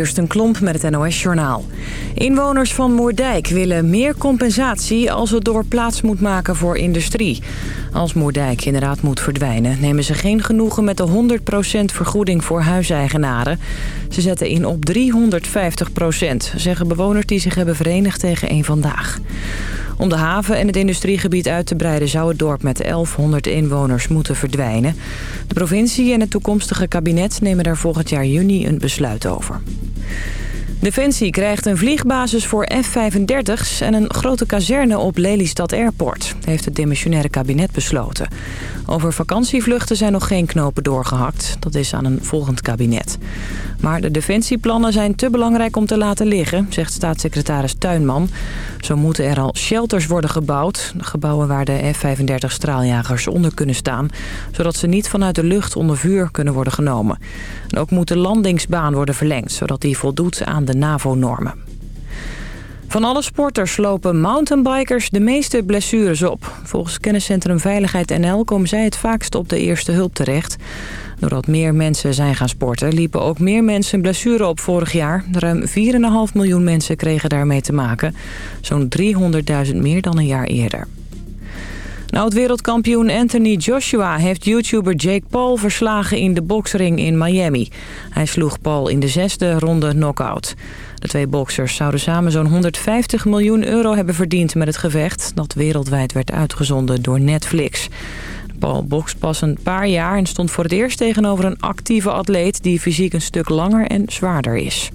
Eerst een klomp met het NOS-journaal. Inwoners van Moerdijk willen meer compensatie als het dorp plaats moet maken voor industrie. Als Moerdijk inderdaad moet verdwijnen, nemen ze geen genoegen met de 100% vergoeding voor huiseigenaren. Ze zetten in op 350%, zeggen bewoners die zich hebben verenigd tegen een vandaag. Om de haven en het industriegebied uit te breiden zou het dorp met 1100 inwoners moeten verdwijnen. De provincie en het toekomstige kabinet nemen daar volgend jaar juni een besluit over. Defensie krijgt een vliegbasis voor F-35's en een grote kazerne op Lelystad Airport, heeft het demissionaire kabinet besloten. Over vakantievluchten zijn nog geen knopen doorgehakt, dat is aan een volgend kabinet. Maar de defensieplannen zijn te belangrijk om te laten liggen, zegt staatssecretaris Tuinman. Zo moeten er al shelters worden gebouwd, gebouwen waar de F-35 straaljagers onder kunnen staan, zodat ze niet vanuit de lucht onder vuur kunnen worden genomen. En ook moet de landingsbaan worden verlengd, zodat die voldoet aan de NAVO-normen. Van alle sporters lopen mountainbikers de meeste blessures op. Volgens kenniscentrum Veiligheid NL komen zij het vaakst op de eerste hulp terecht. Doordat meer mensen zijn gaan sporten, liepen ook meer mensen blessure op vorig jaar. Ruim 4,5 miljoen mensen kregen daarmee te maken. Zo'n 300.000 meer dan een jaar eerder. Oud-wereldkampioen Anthony Joshua heeft YouTuber Jake Paul verslagen in de boksring in Miami. Hij sloeg Paul in de zesde ronde knockout. De twee boksers zouden samen zo'n 150 miljoen euro hebben verdiend met het gevecht... dat wereldwijd werd uitgezonden door Netflix. Paul bokst pas een paar jaar en stond voor het eerst tegenover een actieve atleet... die fysiek een stuk langer en zwaarder is.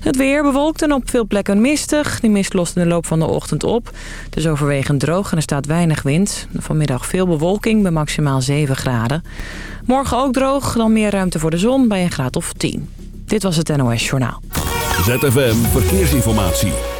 Het weer bewolkt en op veel plekken mistig. Die mist lost in de loop van de ochtend op. Het is overwegend droog en er staat weinig wind. Vanmiddag veel bewolking bij maximaal 7 graden. Morgen ook droog, dan meer ruimte voor de zon bij een graad of 10. Dit was het NOS Journaal. ZFM Verkeersinformatie.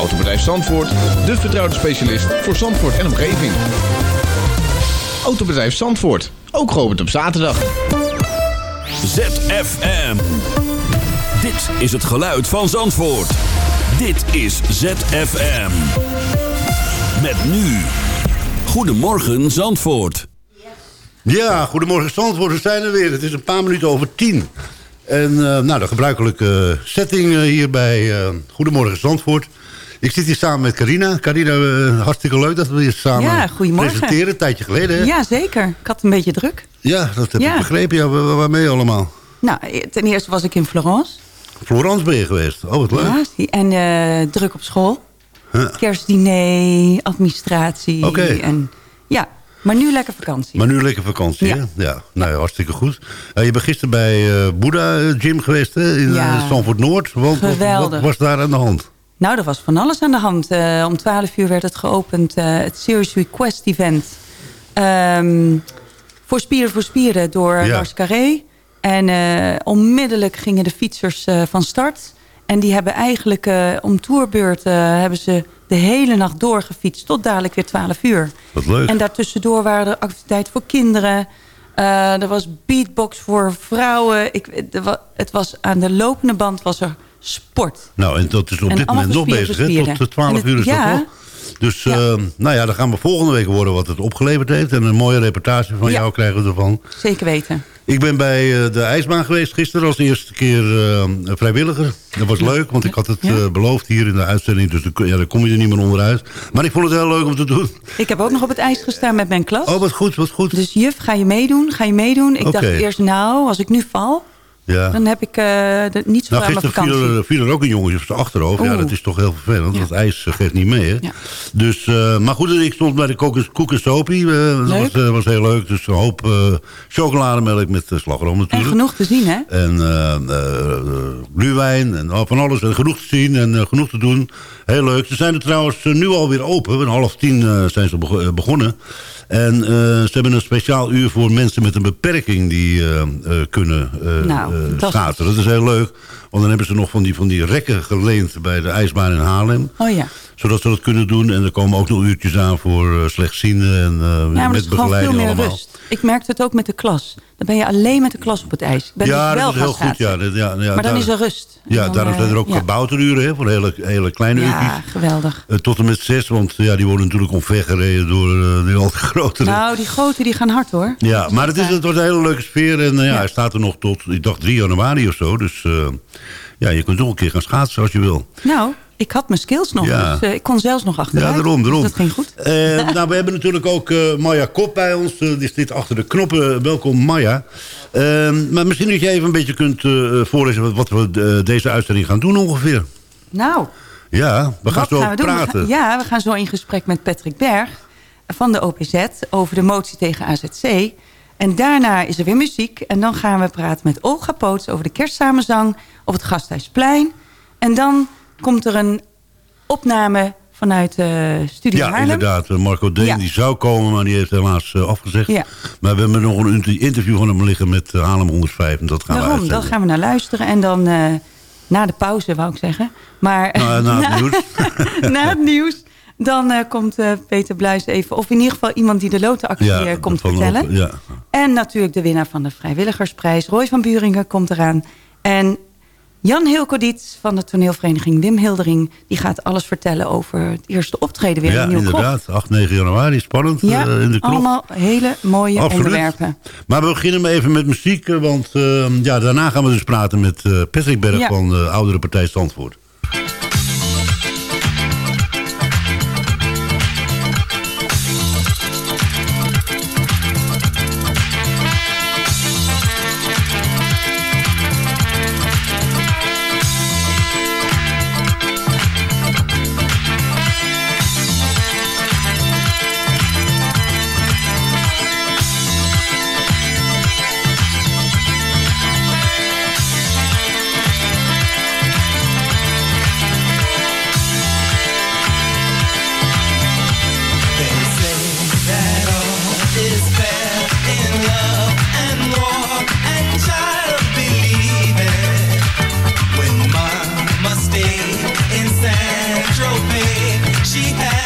Autobedrijf Zandvoort, de vertrouwde specialist voor Zandvoort en omgeving. Autobedrijf Zandvoort, ook geopend op zaterdag. ZFM. Dit is het geluid van Zandvoort. Dit is ZFM. Met nu. Goedemorgen Zandvoort. Ja, goedemorgen Zandvoort. We zijn er weer. Het is een paar minuten over tien. En uh, nou, de gebruikelijke setting uh, hier bij uh, Goedemorgen Zandvoort. Ik zit hier samen met Carina. Carina, hartstikke leuk dat we hier samen ja, presenteren. Een tijdje geleden. Hè? Ja, zeker. Ik had een beetje druk. Ja, dat heb ja. ik begrepen. Ja, waar, waarmee allemaal? Nou, ten eerste was ik in Florence. Florence ben je geweest. Oh, wat leuk. Ja, en uh, druk op school. Huh. Kerstdiner, administratie. Oké. Okay. En ja, maar nu lekker vakantie. Maar nu lekker vakantie, ja. hè? Ja, nou ja, hartstikke goed. Uh, je bent gisteren bij uh, Boeddha Gym geweest hè? in ja. Stanford Noord. Geweldig. Wat was daar aan de hand? Nou, er was van alles aan de hand. Uh, om 12 uur werd het geopend, het Serious Request Event. Um, voor Spieren voor Spieren door ja. Lars Carré. En uh, onmiddellijk gingen de fietsers van start. En die hebben eigenlijk om tourbeurt hebben ze de hele nacht doorgefietst. Tot dadelijk weer 12 uur. Wat leuk. En daartussendoor waren er activiteiten voor kinderen. er was beatbox voor vrouwen. Ik, het was aan de lopende band was er sport. Nou, en dat is op en dit moment nog bezig, hè? Tot 12 uur is ja, dat toch? Dus ja. uh, nou ja, dan gaan we volgende week horen wat het opgeleverd heeft. En een mooie reportage van ja. jou krijgen we ervan. Zeker weten. Ik ben bij uh, de ijsbaan geweest gisteren als eerste keer uh, vrijwilliger. Dat was leuk, want ik had het ja. beloofd hier in de uitzending. Dus ja, daar kom je er niet meer onderuit. Maar ik vond het heel leuk om te doen. Ik heb ook nog op het ijs gestaan met mijn klas. Oh, wat goed, wat goed. Dus juf, ga je meedoen? Ga je meedoen? Ik okay. dacht eerst, nou, als ik nu val... Ja. Dan heb ik uh, niet zo nou, aan mijn vakantie. Viel er, viel er ook een jongetje op zijn achterhoofd. Ja, dat is toch heel vervelend. Ja. Het ijs geeft niet mee. Hè? Ja. Dus, uh, maar goed, ik stond bij de koek en sopie. Uh, dat was, was, heel leuk. Dus een hoop chocolademelk met slagroom natuurlijk. En genoeg te zien, hè? En gluwijn en van alles. En genoeg te zien en genoeg te doen. Heel leuk. Ze zijn er trouwens nu alweer open. Een half tien zijn ze begonnen. En uh, ze hebben een speciaal uur voor mensen met een beperking die uh, uh, kunnen nou. Dat is heel leuk. Want dan hebben ze nog van die, van die rekken geleend bij de ijsbaan in Haarlem. Oh ja. Zodat ze dat kunnen doen. En er komen ook nog uurtjes aan voor slechtzienden en ja, met begeleiding veel meer allemaal. Rust. Ik merkte het ook met de klas. Dan ben je alleen met de klas op het ijs. Ben ja, dus wel dat is heel goed. Ja, ja, ja, maar dan is er rust. Ja, daarom zijn er ook kabouteruren voor hele, hele kleine uurtjes. Ja, geweldig. tot en met zes, want ja, die worden natuurlijk omvergereden door uh, die al grotere. Nou, die grote die gaan hard hoor. Ja, maar het, is, het wordt een hele leuke sfeer. En ja, hij staat er nog tot, ik dacht 3 januari of zo. Dus ja, je kunt nog een keer gaan schaatsen als je wil. Nou, ik had mijn skills nog. Ja. Dus, uh, ik kon zelfs nog achteruit. Ja, daarom, daarom. Dus dat ging goed. Uh, nou, we hebben natuurlijk ook uh, Maya Kop bij ons. die zit achter de knoppen. Welkom, Maya. Ehm, maar misschien dat je even een beetje kunt voorlezen... wat we deze uitzending gaan doen ongeveer. Nou. Ja, we gaan zo praten. ja, we gaan zo in gesprek met Patrick Berg van de OPZ... over de motie tegen AZC... En daarna is er weer muziek. En dan gaan we praten met Olga Poots over de kerstsamenzang op het Gasthuisplein. En dan komt er een opname vanuit uh, Studio ja, Haarlem. Inderdaad. Marco Deen die zou komen, maar die heeft helaas uh, afgezegd. Ja. Maar we hebben nog een interview van hem liggen met uh, Haarlem 105. En dat gaan Daarom, we dan gaan we naar luisteren. En dan na de pauze, wou ik zeggen. Maar, nou, na het nieuws. na het nieuws. Dan komt Peter Bluis even, of in ieder geval iemand die de lotenactie ja, komt vertellen. ja. En natuurlijk de winnaar van de Vrijwilligersprijs, Roy van Buringen, komt eraan. En Jan Hilkodiet van de toneelvereniging Wim Hildering... die gaat alles vertellen over het eerste optreden weer ja, in Nieuw inderdaad. 8, 9 januari. Spannend ja, uh, in de klok. allemaal hele mooie onderwerpen. Maar we beginnen maar even met muziek. Want uh, ja, daarna gaan we dus praten met uh, Patrick Berg van de Oudere Partij Zandvoort. Tropez in Saint Tropez. She had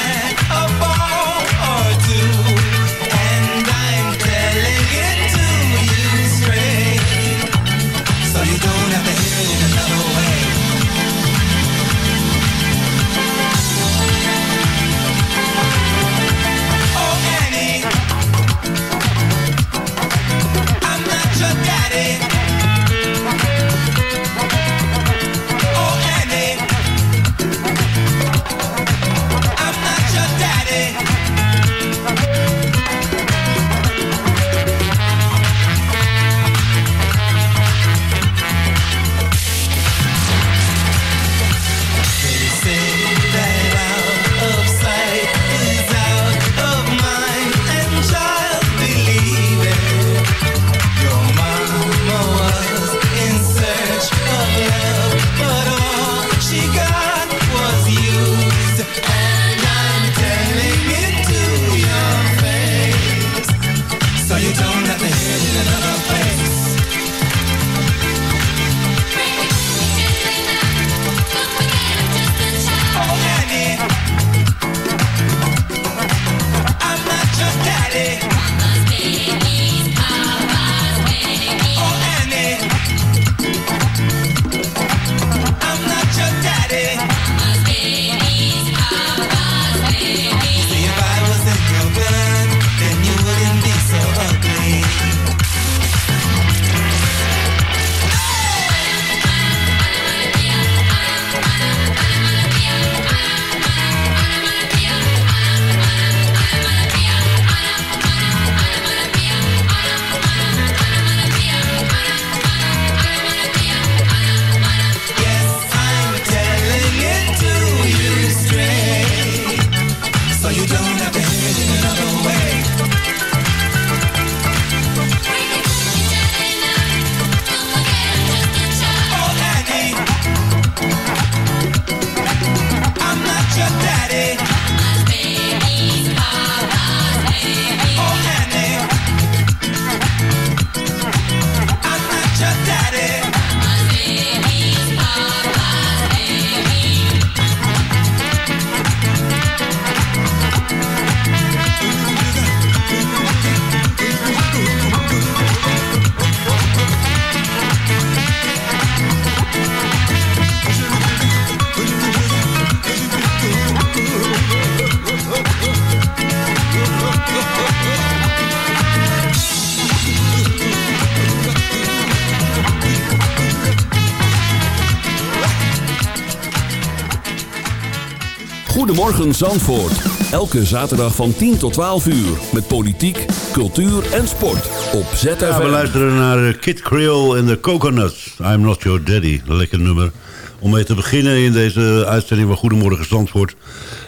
Goedemorgen Zandvoort. Elke zaterdag van 10 tot 12 uur. Met politiek, cultuur en sport. Op ZFM. Ja, we luisteren naar eh, Kid Creole en de Coconuts. I'm Not Your Daddy. Lekker nummer. Om mee te beginnen in deze uitzending van Goedemorgen Zandvoort.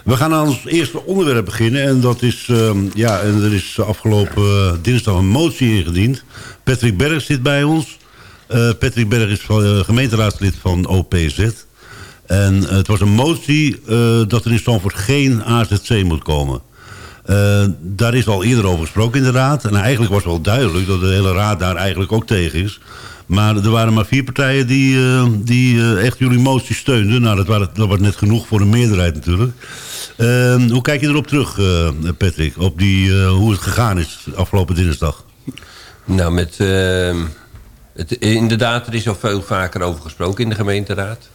We gaan aan ons eerste onderwerp beginnen. En dat is, ehm, ja, en er is afgelopen uh, dinsdag een motie ingediend. Patrick Berg zit bij ons. Uh, Patrick Berg is van, gemeenteraadslid van OPZ. En het was een motie dat er in Zandvoort geen AZC moet komen. Uh, daar is al eerder over gesproken in de raad. En eigenlijk was wel duidelijk dat de hele raad daar eigenlijk ook tegen is. Maar er waren maar vier partijen die, uh, die echt jullie motie steunden. Nou, dat was net genoeg voor een meerderheid natuurlijk. Ehm, hoe kijk je erop terug, Patrick? Op die, hoe het gegaan is afgelopen dinsdag? Nou, met, ehm, het, inderdaad, er is al veel vaker over gesproken in de gemeenteraad.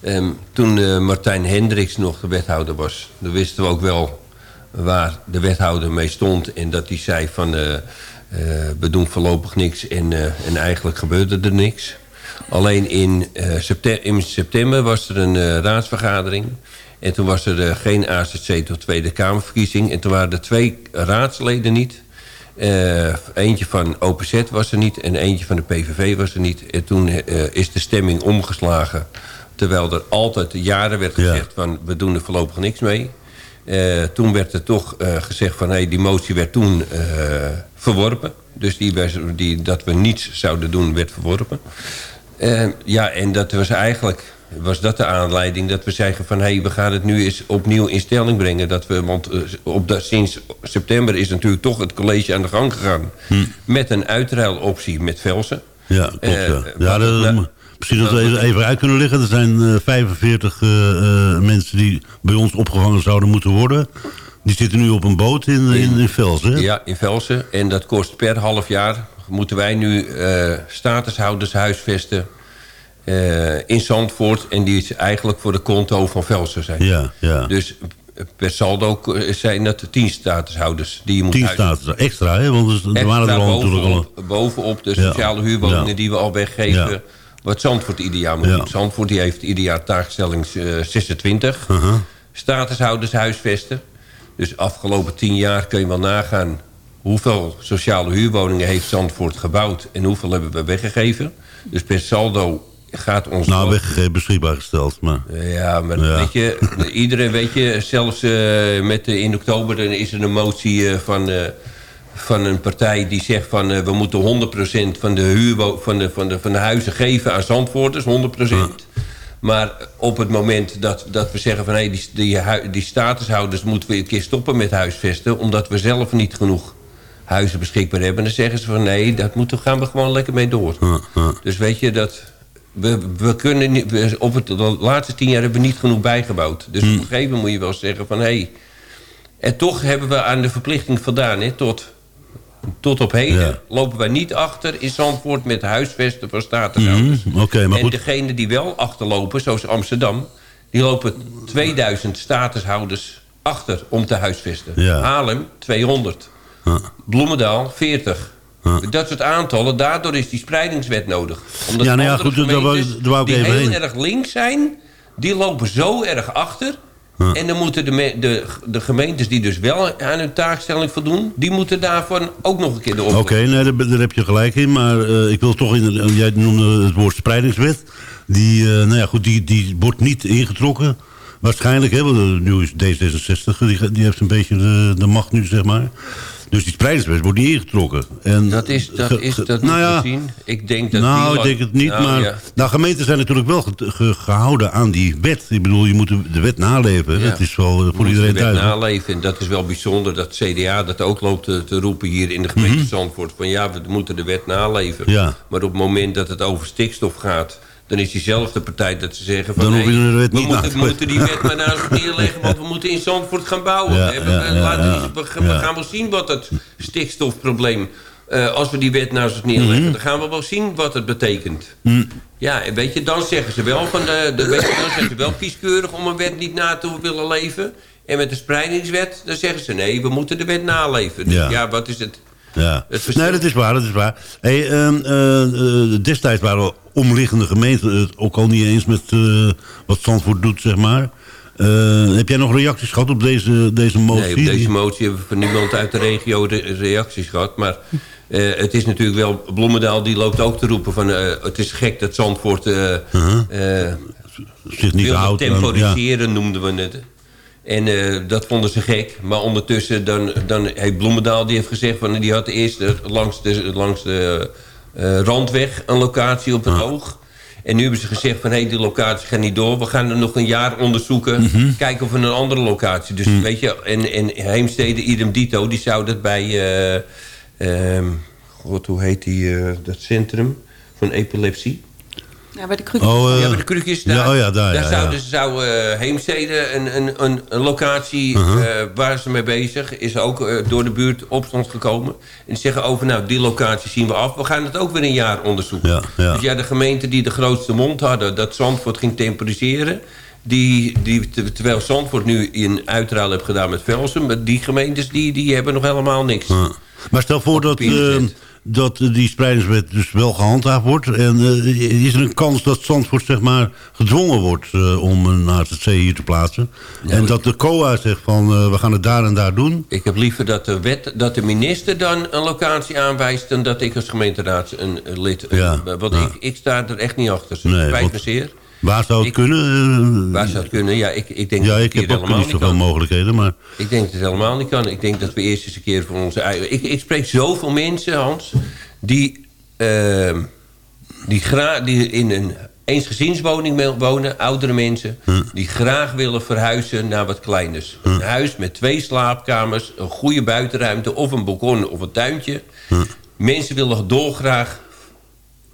Um, toen Martijn Hendricks nog de wethouder was... dan wisten we ook wel waar de wethouder mee stond... en dat hij zei van... Uh, we doen voorlopig niks en, en eigenlijk gebeurde er niks. Alleen in, september, in september was er een raadsvergadering... en toen was er geen AZC tot Tweede Kamerverkiezing... en toen waren er twee raadsleden niet... eentje van OPZ was er niet en eentje van de PVV was er niet. En toen is de stemming omgeslagen... terwijl er altijd jaren werd gezegd van... we doen er voorlopig niks mee... Uh, toen werd er toch uh, gezegd van... Hey, die motie werd toen uh, verworpen. Dus die, die, dat we niets zouden doen, werd verworpen. ja, en dat was eigenlijk... was dat de aanleiding dat we zeggen van... hey, we gaan het nu eens opnieuw in stelling brengen. Dat we, want op de, sinds september is natuurlijk toch het college aan de gang gegaan... Hm. met een uitruiloptie met Velsen. Ja, klopt, ja. ja dat, Misschien dat we even uit kunnen liggen. Er zijn 45 uh, uh, mensen die bij ons opgevangen zouden moeten worden. Die zitten nu op een boot in, in, in Velsen. Ja, in Velsen. En dat kost per half jaar... moeten wij nu uh, statushouders huisvesten uh, in Zandvoort. En die is eigenlijk voor de konto van Velsen zijn. Ja, ja. Dus per saldo zijn dat tien statushouders die je moet Tien status, extra hè? Want er waren er al natuurlijk al... Bovenop de sociale ja. huurwoningen ja. die we al weggeven... Ja wat Zandvoort ieder jaar moet doen. Zandvoort die heeft ieder jaar taakstelling uh, 26. Uh -huh. Statushouders huisvesten. Dus afgelopen tien jaar kun je wel nagaan... hoeveel sociale huurwoningen heeft Zandvoort gebouwd... en hoeveel hebben we weggegeven. Dus per saldo gaat ons... Nou, weggegeven, beschikbaar gesteld. Maar... Ja, maar ja. weet je, iedereen weet je... zelfs uh, met, uh, in oktober dan is er een motie uh, van van een partij die zegt van uh, we moeten 100% van de, huur, van, de, van, de, van de huizen geven aan Zandvoorters, 100%. Maar op het moment dat, dat we zeggen van hey, die, die, die statushouders moeten we een keer stoppen met huisvesten, omdat we zelf niet genoeg huizen beschikbaar hebben, dan zeggen ze van nee, dat moeten, gaan we gewoon lekker mee door. Dus weet je dat we, we kunnen niet, op het, de laatste tien jaar hebben we niet genoeg bijgebouwd. Dus op een gegeven moment moet je wel zeggen van hé, hey, en toch hebben we aan de verplichting voldaan hè, tot tot op heden lopen wij niet achter in Zandvoort met huisvesten van statushouders. Mm, okay, maar en degene die wel achterlopen, zoals Amsterdam... die lopen 2000 statushouders achter om te huisvesten. Ja. Haarlem 200. Ja. Bloemendaal 40. Dat soort aantallen, daardoor is die spreidingswet nodig. Omdat ja, nou ja, goed, daar wou, daar wou die even heel heen. erg links zijn... die lopen zo erg achter en dan moeten de, de, de, gemeentes die dus wel aan hun taakstelling voldoen... die moeten daarvan ook nog een keer de Oké, okay, nee, daar, heb je gelijk in. Maar uh, ik wil toch... In, jij noemde het woord spreidingswet. Die, uh, nou ja, goed, die, die wordt niet ingetrokken. Waarschijnlijk, hè, want nu is D66, die, die heeft een beetje de, de macht nu, zeg maar. Dus die spreidingswet wordt niet ingetrokken. En, dat is, dat is dat nou ja, zien. Ik denk dat nou, ik denk het niet. Nou, maar ja. nou, gemeenten zijn natuurlijk wel ge, gehouden aan die wet. Ik bedoel, je moet de wet naleven. Ja. Dat is wel voor iedereen thuis. naleven. En dat is wel bijzonder dat CDA dat ook loopt te, te roepen hier in de gemeente mm -hmm. Zandvoort. Van ja, we moeten de wet naleven. Ja. Maar op het moment dat het over stikstof gaat dan is diezelfde partij dat ze zeggen van... Dan hey, we, wet niet moeten, we moeten die wet maar naast neerleggen... want we moeten in Zandvoort gaan bouwen. Ja, we, we, we, gaan wel zien wat het stikstofprobleem... Uh, als we die wet naast ons neerleggen... Mm -hmm. dan gaan we wel zien wat het betekent. Mm. Ja, en weet je, dan zeggen ze wel... Van de, de wet, dan zeggen ze wel kieskeurig om een wet niet na te willen leven... En met de spreidingswet, dan zeggen ze... nee, we moeten de wet naleven. Dus ja, wat is het... Ja. nee, dat is waar, dat is waar. Hey, uh, uh, destijds waren omliggende gemeenten het ook al niet eens met uh, wat Zandvoort doet, zeg maar. heb jij nog reacties gehad op deze, deze motie? Nee, op deze motie hebben we van niemand uit de regio reacties gehad. Maar het is natuurlijk wel... Bloemendaal die loopt ook te roepen van... het is gek dat Zandvoort... Uh -huh. zich niet houdt. temporiseren ja. noemden we het. En dat vonden ze gek. Maar ondertussen dan, dan heeft Bloemendaal die heeft gezegd... Van, die had eerst langs de, langs de randweg een locatie op het oog. En nu hebben ze gezegd van... hé, hey, die locatie gaat niet door. We gaan er nog een jaar onderzoeken. Mm -hmm. Kijken of we een andere locatie... Dus mm. weet je, en, en Heemstede, idem dito... die zou dat bij... Uh, God, hoe heet die, dat centrum van epilepsie... Ja, bij de krukjes. Oh, uh, ja, bij de krukjes daar. Ja, oh ja, daar, daar ja, zou, ja. dus, zou uh, Heemstede een, een, een, een locatie uh Uh-huh. -huh. waar ze mee bezig is ook uh, door de buurt opstand gekomen. En zeggen over, nou, die locatie zien we af. We gaan het ook weer een jaar onderzoeken. Ja, ja. Dus ja, de gemeenten die de grootste mond hadden... dat Zandvoort ging temporiseren... Die, die, terwijl Zandvoort nu een uitruil heeft gedaan met Velsen... die gemeentes die, die hebben nog helemaal niks. Maar stel voor dat dat die spreidingswet dus wel gehandhaafd wordt. En uh, is er een kans dat Zandvoort zeg maar, gedwongen wordt uh, om een AZC hier te plaatsen? Ja, en dat de COA zegt van uh, we gaan het daar en daar doen? Ik heb liever dat de, wet, dat de minister dan een locatie aanwijst... dan dat ik als gemeenteraad een, lid... Ja, want ja. Ik, ik sta er echt niet achter. Dus nee, spijt me zeer. Waar zou het ik, kunnen? Waar zou het kunnen? Ja, ik, ik denk ja, dat ik heb ook niet zoveel mogelijkheden. Maar... Ik denk dat het helemaal niet kan. Ik denk dat we eerst eens een keer voor onze eigen... Ik, ik spreek zoveel mensen, Hans die, uh, die, die in een eensgezinswoning wonen, oudere mensen... Hm. die graag willen verhuizen naar wat kleiners. Hm. Een huis met twee slaapkamers, een goede buitenruimte... of een balkon of een tuintje. Hm. Mensen willen dolgraag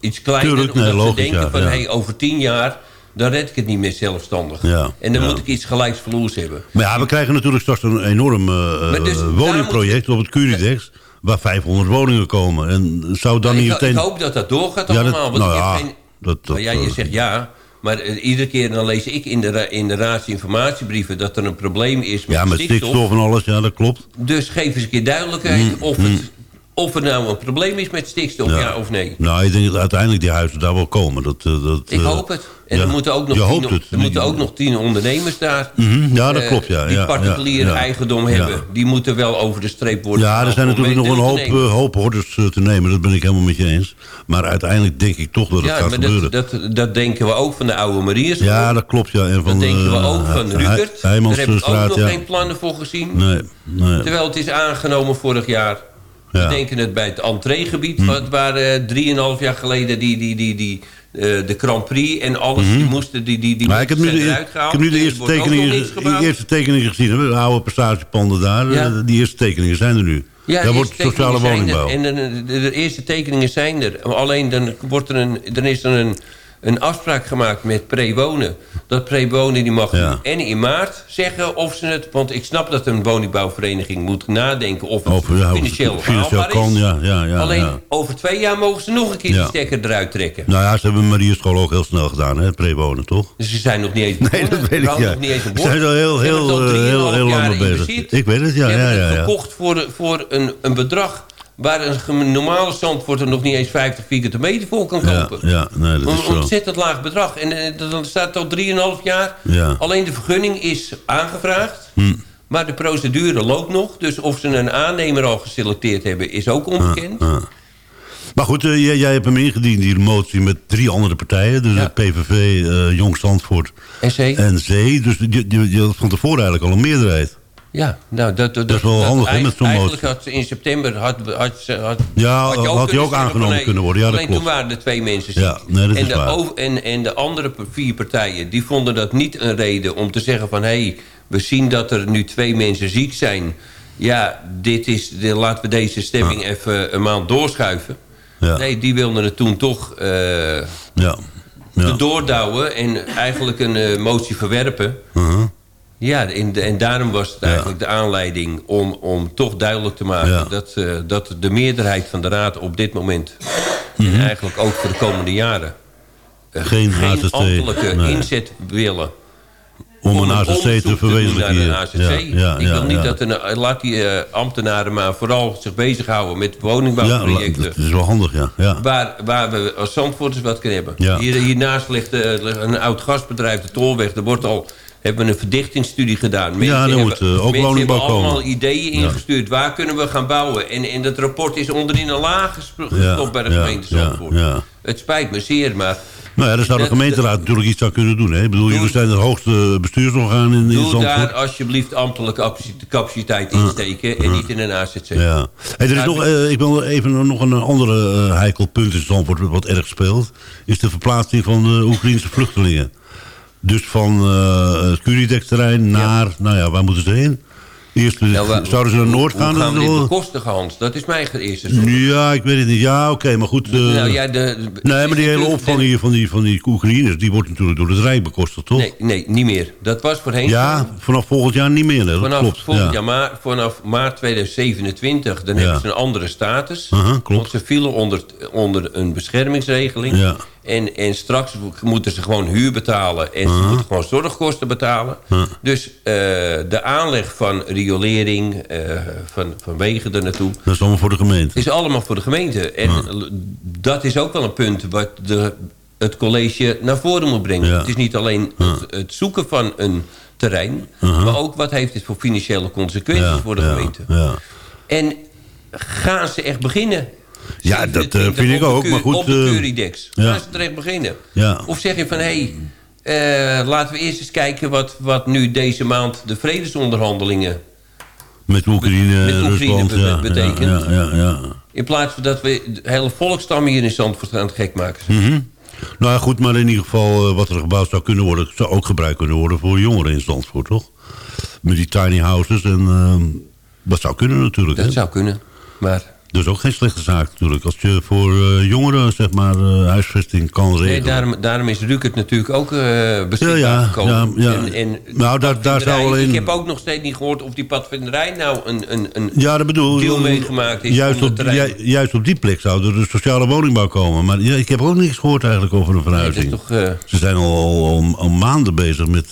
iets kleiner... Tuurlijk, omdat ze denken van... ja. Hey, over tien jaar dan red ik het niet meer zelfstandig. Ja, en dan ja. moet ik iets gelijksvloers hebben. Maar ja, we krijgen natuurlijk straks een enorm uh, dus woningproject op het Curidex... waar 500 woningen komen. En zou dan Nou, niet ik, meteen... ik hoop dat dat doorgaat Ja, dat- allemaal. want nou ik heb ja, geen... dat- dat, maar ja, je eh, zegt ja... Maar uh, iedere keer dan lees ik in de, in de raadsinformatiebrieven... dat er een probleem is met, ja, met stikstof. stikstof en alles, ja, dat klopt. Dus geef eens een keer duidelijkheid... of, het, of er nou een probleem is met stikstof, ja, Ja. of nee. Nou, ik denk dat uiteindelijk die huizen daar wel komen. Dat, eh, dat, Ik eh, hoop het. En ja. er moeten ook nog, Je tien, hoopt het. er moeten ook nog tien ondernemers daar... Mhm, Ja, dat eh, klopt, ja. Die ja, particulier eigendom hebben. Die moeten wel over de streep worden Ja, er zijn natuurlijk nog een hoop, hoop hordes te nemen. Dat ben ik helemaal met je eens. Maar uiteindelijk denk ik toch dat het gaat maar gebeuren. dat, dat, dat denken we ook van de oude Mariers. ja, dat klopt, ja. En van, Dat denken we ook van Rukert. Daar heb ik ook nog geen plannen voor gezien. Nee, nee. Terwijl het is aangenomen vorig jaar. We denken het bij het entreegebied. Wat waar eh, drieënhalf jaar geleden die, die, die, die, eh, de Grand Prix en alles. Die moesten die, die, die Maar ik heb nu de, moesten ik eruit gehaald. heb nu de Er eerste tekeningen, de eerste tekeningen gezien. De oude passagepanden daar. Ja. eh, Die eerste tekeningen zijn er nu. Ja, daar wordt sociale woningbouw. En de, de, de eerste tekeningen zijn er. Alleen dan, wordt er een, dan is er een, een afspraak gemaakt met pre-wonen. Dat pre-wonen die mag Ja. en in maart zeggen of ze het... Want ik snap dat een woningbouwvereniging moet nadenken... of het Over, ja, of het financieel, kan, is. ja, ja, ja, Alleen over twee jaar mogen ze nog een keer die stekker eruit trekken. Nou ja, ze hebben Maria School ook heel snel gedaan, hè, pre-wonen, toch? Dus ze zijn nog niet eens Nee, begonnen. dat weet ik, nog niet eens een Ze zijn al heel, heel, eh, heel, 3,5 heel lang bezig. Ik weet het, ja, Ze ja, hebben ja. het gekocht voor, voor een, een bedrag... waar een normale zandvoort er nog niet eens 50 vierkante meter voor kan Ja, kopen. ja, nee, dat is Een zo. ontzettend laag bedrag. En eh, dan staat al 3,5 jaar. Ja. Alleen de vergunning is aangevraagd. Hm. Maar de procedure loopt nog. Dus of ze een aannemer al geselecteerd hebben, is ook onbekend. Ja. Maar goed, eh, jij, jij hebt hem ingediend, die motie, met drie andere partijen. Dus Ja. het PVV, eh Jong Zandvoort En C? en Zee. Dus je, je, je had van tevoren eigenlijk al een meerderheid. Ja, nou, dat, dat, is wel handig, hè, eigen- met zo'n Eigenlijk had ze in september... Had, had, had, Ja, je had ook aangenomen kunnen worden. Ja, dat alleen klopt. toen waren er twee mensen ziek. Ja, nee, dat en, is de waar. over- en, en de andere vier partijen... die vonden dat niet een reden om te zeggen van... hé, hey, we zien dat er nu twee mensen ziek zijn. Ja, dit is, de- laten we deze stemming even een maand doorschuiven. Ja. Nee, die wilden het toen toch eh Ja. ja. doordouwen... en eigenlijk een eh, motie verwerpen... Uh-huh. Ja, en, en daarom was het eigenlijk de aanleiding om, om toch duidelijk te maken... Ja. Dat, eh, dat de meerderheid van de Raad op dit moment... en eigenlijk ook voor de komende jaren... eh, Mhm. Geen geen AZC, ambtelijke nee. inzet willen... Om een AZC te verwezenlijken. AZC. Ja, ja, Ik ja, wil niet dat een, laat die eh, ambtenaren maar vooral zich bezighouden... met Ja, woningbouwprojecten... dat is wel handig, ja. ja. Waar, waar we als Zandvoorters wat kunnen hebben. Hier, hiernaast ligt eh, een oud gasbedrijf, de Tolweg. Er wordt al hebben we een verdichtingsstudie gedaan. Mensen Ja, er hebben, moet, uh, ook mensen hebben woningbouw allemaal ideeën ingestuurd. Waar kunnen we gaan bouwen? En, en dat rapport is onderin een laag gestopt bij de gemeente Zandvoort. Het spijt me zeer, maar... Nou ja, daar zou de gemeenteraad natuurlijk iets aan kunnen doen. Hè? Ik bedoel, Doe- jullie zijn het hoogste bestuursorgaan in, in Doe Zandvoort. daar alsjeblieft ambtelijke capaciteit- capaciteit insteken... en niet in een AZC. Ja. Hey, er is nog, eh, ik wil even nog een andere eh, heikel punt in Zandvoort... wat erg speelt... is de verplaatsing van de Oekraïnse vluchtelingen. Dus van eh het Curidex-terrein naar... Nou ja, waar moeten ze heen? Eerst wa- zouden ze naar Noord hoe gaan? gaan we Dat is dit wel- bekostigen, Hans? Dat is mijn eerste zorg. Ja, ik weet het niet. Ja, oké, maar goed. eh, nou, ja, de, nee, maar die hele opvang hier van die, van die Oekraïners... die wordt natuurlijk door het Rijk bekostigd, toch? Nee, nee, niet meer. Dat was voorheen. Ja, vanaf volgend jaar niet meer. Dat Vanaf, klopt. volgend ja. jaar maar, vanaf maart 2027 dan Ja. hebben ze een andere status. Aha, klopt. Want ze vielen onder, onder een beschermingsregeling. Ja. En, en straks moeten ze gewoon huur betalen. En ze moeten gewoon zorgkosten betalen. Dus eh, de aanleg van riolering, eh, van, van wegen er naartoe... Dat is allemaal voor de gemeente. is allemaal voor de gemeente. En dat is ook wel een punt wat de, het college naar voren moet brengen. Ja. Het is niet alleen het, het zoeken van een terrein... maar ook wat heeft dit voor financiële consequenties Ja, voor de ja, gemeente. ja. En gaan ze echt beginnen? Ja, dat, eh, 27 vind ik ook, maar goed, Op de eh, Curidex. ja. Gaan ze er echt beginnen? Ja. Of zeg je van, hé... Hey, eh, laten we eerst eens kijken wat, wat nu deze maand de vredesonderhandelingen... Met Oekraïne, Met Oekraïne Rusland. be- ja, betekent. Ja, ja, ja. in plaats van dat we de hele volkstam hier in Zandvoort aan het gek maken. Mhm. Nou ja, goed, maar in ieder geval eh, wat er gebouwd zou kunnen worden... zou ook gebruikt kunnen worden voor jongeren in Zandvoort, toch? Met die tiny houses en... ehm, dat zou kunnen natuurlijk. Dat hè? zou kunnen. Maar Is ook geen slechte zaak natuurlijk. Als je voor eh, jongeren, zeg maar, eh, huisvesting kan regelen. nee, daarom, daarom is Rukert natuurlijk ook eh beschikbaar Ja, ja, gekomen. ja, ja. En, en Nou, daar- daar zou alleen- Ik heb ook nog steeds niet gehoord of die padvinderij nou een, een, een Ja, dat bedoel ik. deal meegemaakt is Juist op, het ju- juist op die plek zou er de sociale woningbouw komen. Maar ja, ik heb ook niks gehoord eigenlijk over een verhuizing. toch, Ze zijn al, al, maanden bezig met,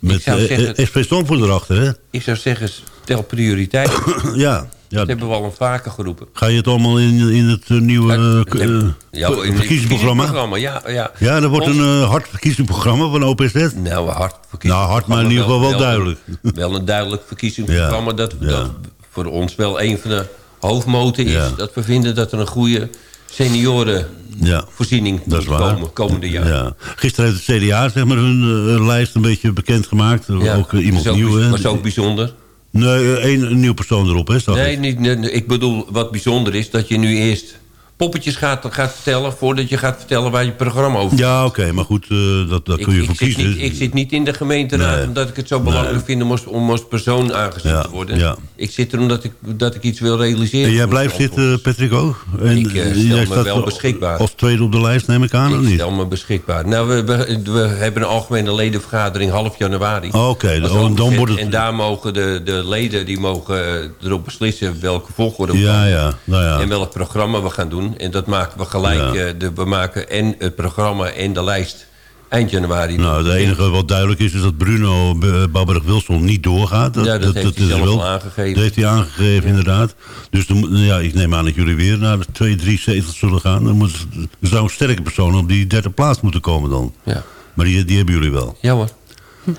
met zeggen- SP Stamford erachter, hè? ik zou zeggen, stel prioriteit. Dat ja, ja. hebben we al een vaker geroepen. Ga je het allemaal in, in het eh, nieuwe Ja, eh, dat eh, ja, in het verkiezingsprogramma? Ja, ja. Ja, dat wordt Ons- een hard verkiezingsprogramma van OPZ. Nou, hard Nou, hard, maar in ieder geval wel duidelijk. Wel een duidelijk verkiezingsprogramma... Ja, Dat, dat voor ons wel een van de hoofdmoten is... Dat we vinden dat er een goede seniorenvoorziening Ja, dat komen komende jaar. Ja. Gisteren heeft het CDA zeg maar, hun lijst een beetje bekendgemaakt. Ja, Ook iemand nieuw. hè? was ook bijzonder. Nee, eh, één een nieuw persoon erop, hè? Nee, niet, nee, ik bedoel, wat bijzonder is... dat je nu eerst poppetjes gaat, gaat vertellen... voordat je gaat vertellen waar je programma over Ja, oké, maar goed, eh, dat, dat Ik, kun je ik, voor kiezen. niet, ik zit niet in de gemeenteraad Nee. omdat ik het zo belangrijk vind om als, om als persoon aangezien Ja, te worden. ja. Ik zit er omdat ik, dat ik iets wil realiseren. En jij blijft zitten, Patrick, ook? En, Ik, eh, stel jij me staat wel beschikbaar. Als tweede op de lijst, neem ik aan, of Ik niet? stel me beschikbaar. Nou, we, we, we hebben een algemene ledenvergadering half januari. Oh, Oké, dan- dan wordt het... En daar mogen de, de leden die mogen eh, erop beslissen welke volgorde we Ja, ja, nou ja. en welk programma we gaan doen. En dat maken we gelijk. Ja. eh, de, we maken en het programma en de lijst eind januari. Nou, het enige wat duidelijk is, is dat Bruno eh, Babberg-Wilson niet doorgaat. Ja, dat heeft hij is zelf wel- al aangegeven. Dat heeft hij aangegeven, inderdaad. Dus ja, ik neem aan dat jullie weer naar de twee, drie zetels zullen gaan. Dan moet, er zou een sterke persoon op die derde plaats moeten komen dan. Ja. Maar die, die hebben jullie wel. ja hoor.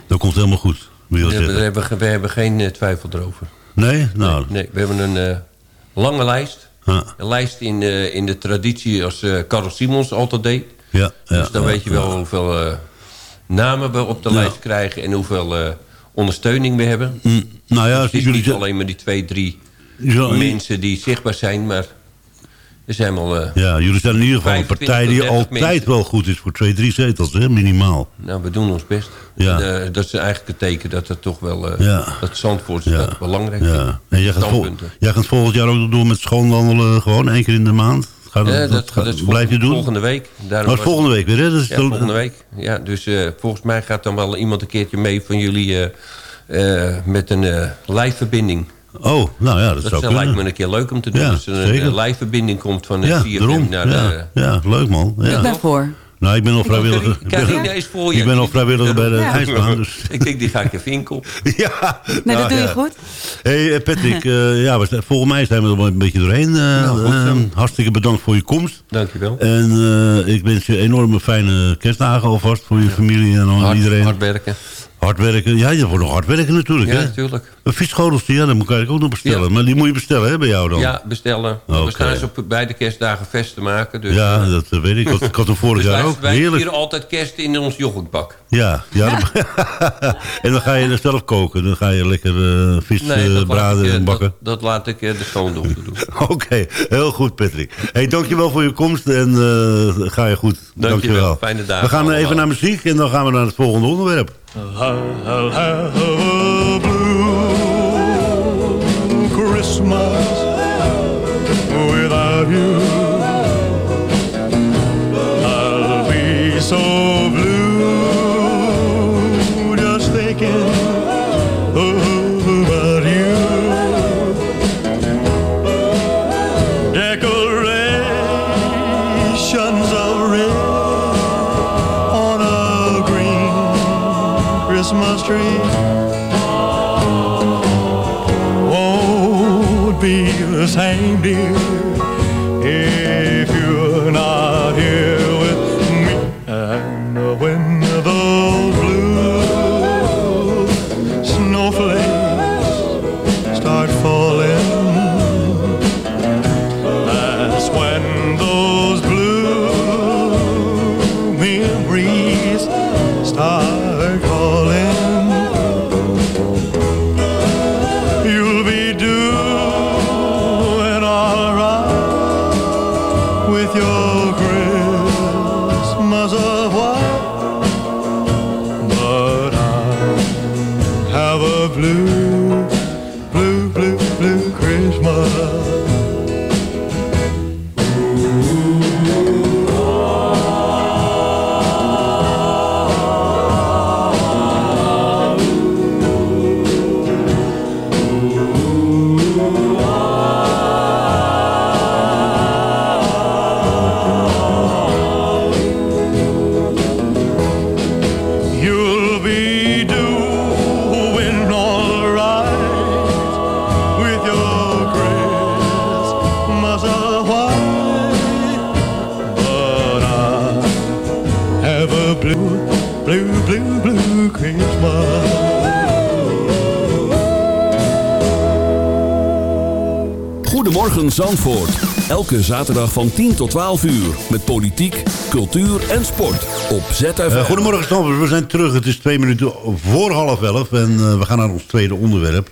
Dat komt helemaal goed, We hebben, we hebben, we hebben geen eh, twijfel erover. Nee? Nou, Nee, we hebben een lange lijst. Ja, Een lijst in, eh, in de traditie als eh Carl Simons altijd deed. ja, ja, dus dan ja, weet je wel hoeveel eh, namen we op de lijst krijgen... en hoeveel ondersteuning we hebben. Mm, Nou ja, het is niet alleen maar die twee, drie mensen die zichtbaar zijn... maar eh, Ja, jullie zijn in ieder geval een 25 partij die tot 30 altijd wel goed is voor twee, drie zetels, hè, minimaal. nou, we doen ons best. Ja. En, eh, dat is eigenlijk het teken dat het toch wel... eh Ja. dat Zandvoort Ja. dat belangrijk vindt. Ja. En jij gaat, vol- jij gaat volgend jaar ook door met schoonwandelen, gewoon één keer in de maand? Gaat Ja, dat, dat, gaat- dat is blijf je doen? volgende week. Daarom volgende week weer, hè? Dat is Ja, de- volgende week. Ja, dus volgens mij gaat dan wel iemand een keertje mee van jullie... met een live-verbinding. Oh, nou ja, dat, Dat, zou lijkt me een keer leuk om te doen. Ja, dus er een, zeker. een live-verbinding komt van eh, Ja, 4FM daarom. naar de... Ja, leuk man. Ja. Ik ben voor. Nou, ik ben al vrijwilliger. Ik Carina is voor je. ik ben al vrijwilliger bij de Ja. ijsbaan. Dus. Ik denk, die ga ik even inkop. ja, Nee, nou, dat doe je goed. hey, eh, Patrick, eh, ja, we zijn- volgens mij zijn we er wel een beetje doorheen. eh, goed zo. eh, hartstikke bedankt voor je komst. Dankjewel. En eh, ik wens je enorme fijne kerstdagen alvast voor je familie en al Hard, iedereen. hard werken. Hard werken, ja, je wordt nog hard werken natuurlijk, Ja, hè? natuurlijk. Een fietsschotels, ja, dat kan ik ook nog bestellen. Ja. Maar die moet je bestellen, hè, bij jou dan? Ja, bestellen. We staan ze op beide kerstdagen vast te maken. Dus, Ja, eh, dat eh, weet ik. Ik had, hem vorig dus jaar wij, ook. wij Heerlijk. vieren altijd kerst in ons yoghurtbak. Ja, ja. en dan ga je er zelf koken. Dan ga je lekker vis Nee, eh, laat braden ik, en bakken. dat, dat laat ik de schoondochter doen. Oké, heel goed Patrick. Hey, dankjewel voor je komst en ga je goed. Dankjewel. Fijne dagen We gaan allemaal. even naar muziek en dan gaan we naar het volgende onderwerp. I'll have a blue Christmas without you. I'll be so Elke zaterdag van 10 tot 12 uur. Met politiek, cultuur en sport. Op ZFM. Eh, goedemorgen Stamford, we zijn terug. Het is twee minuten voor half elf en eh, we gaan naar ons tweede onderwerp.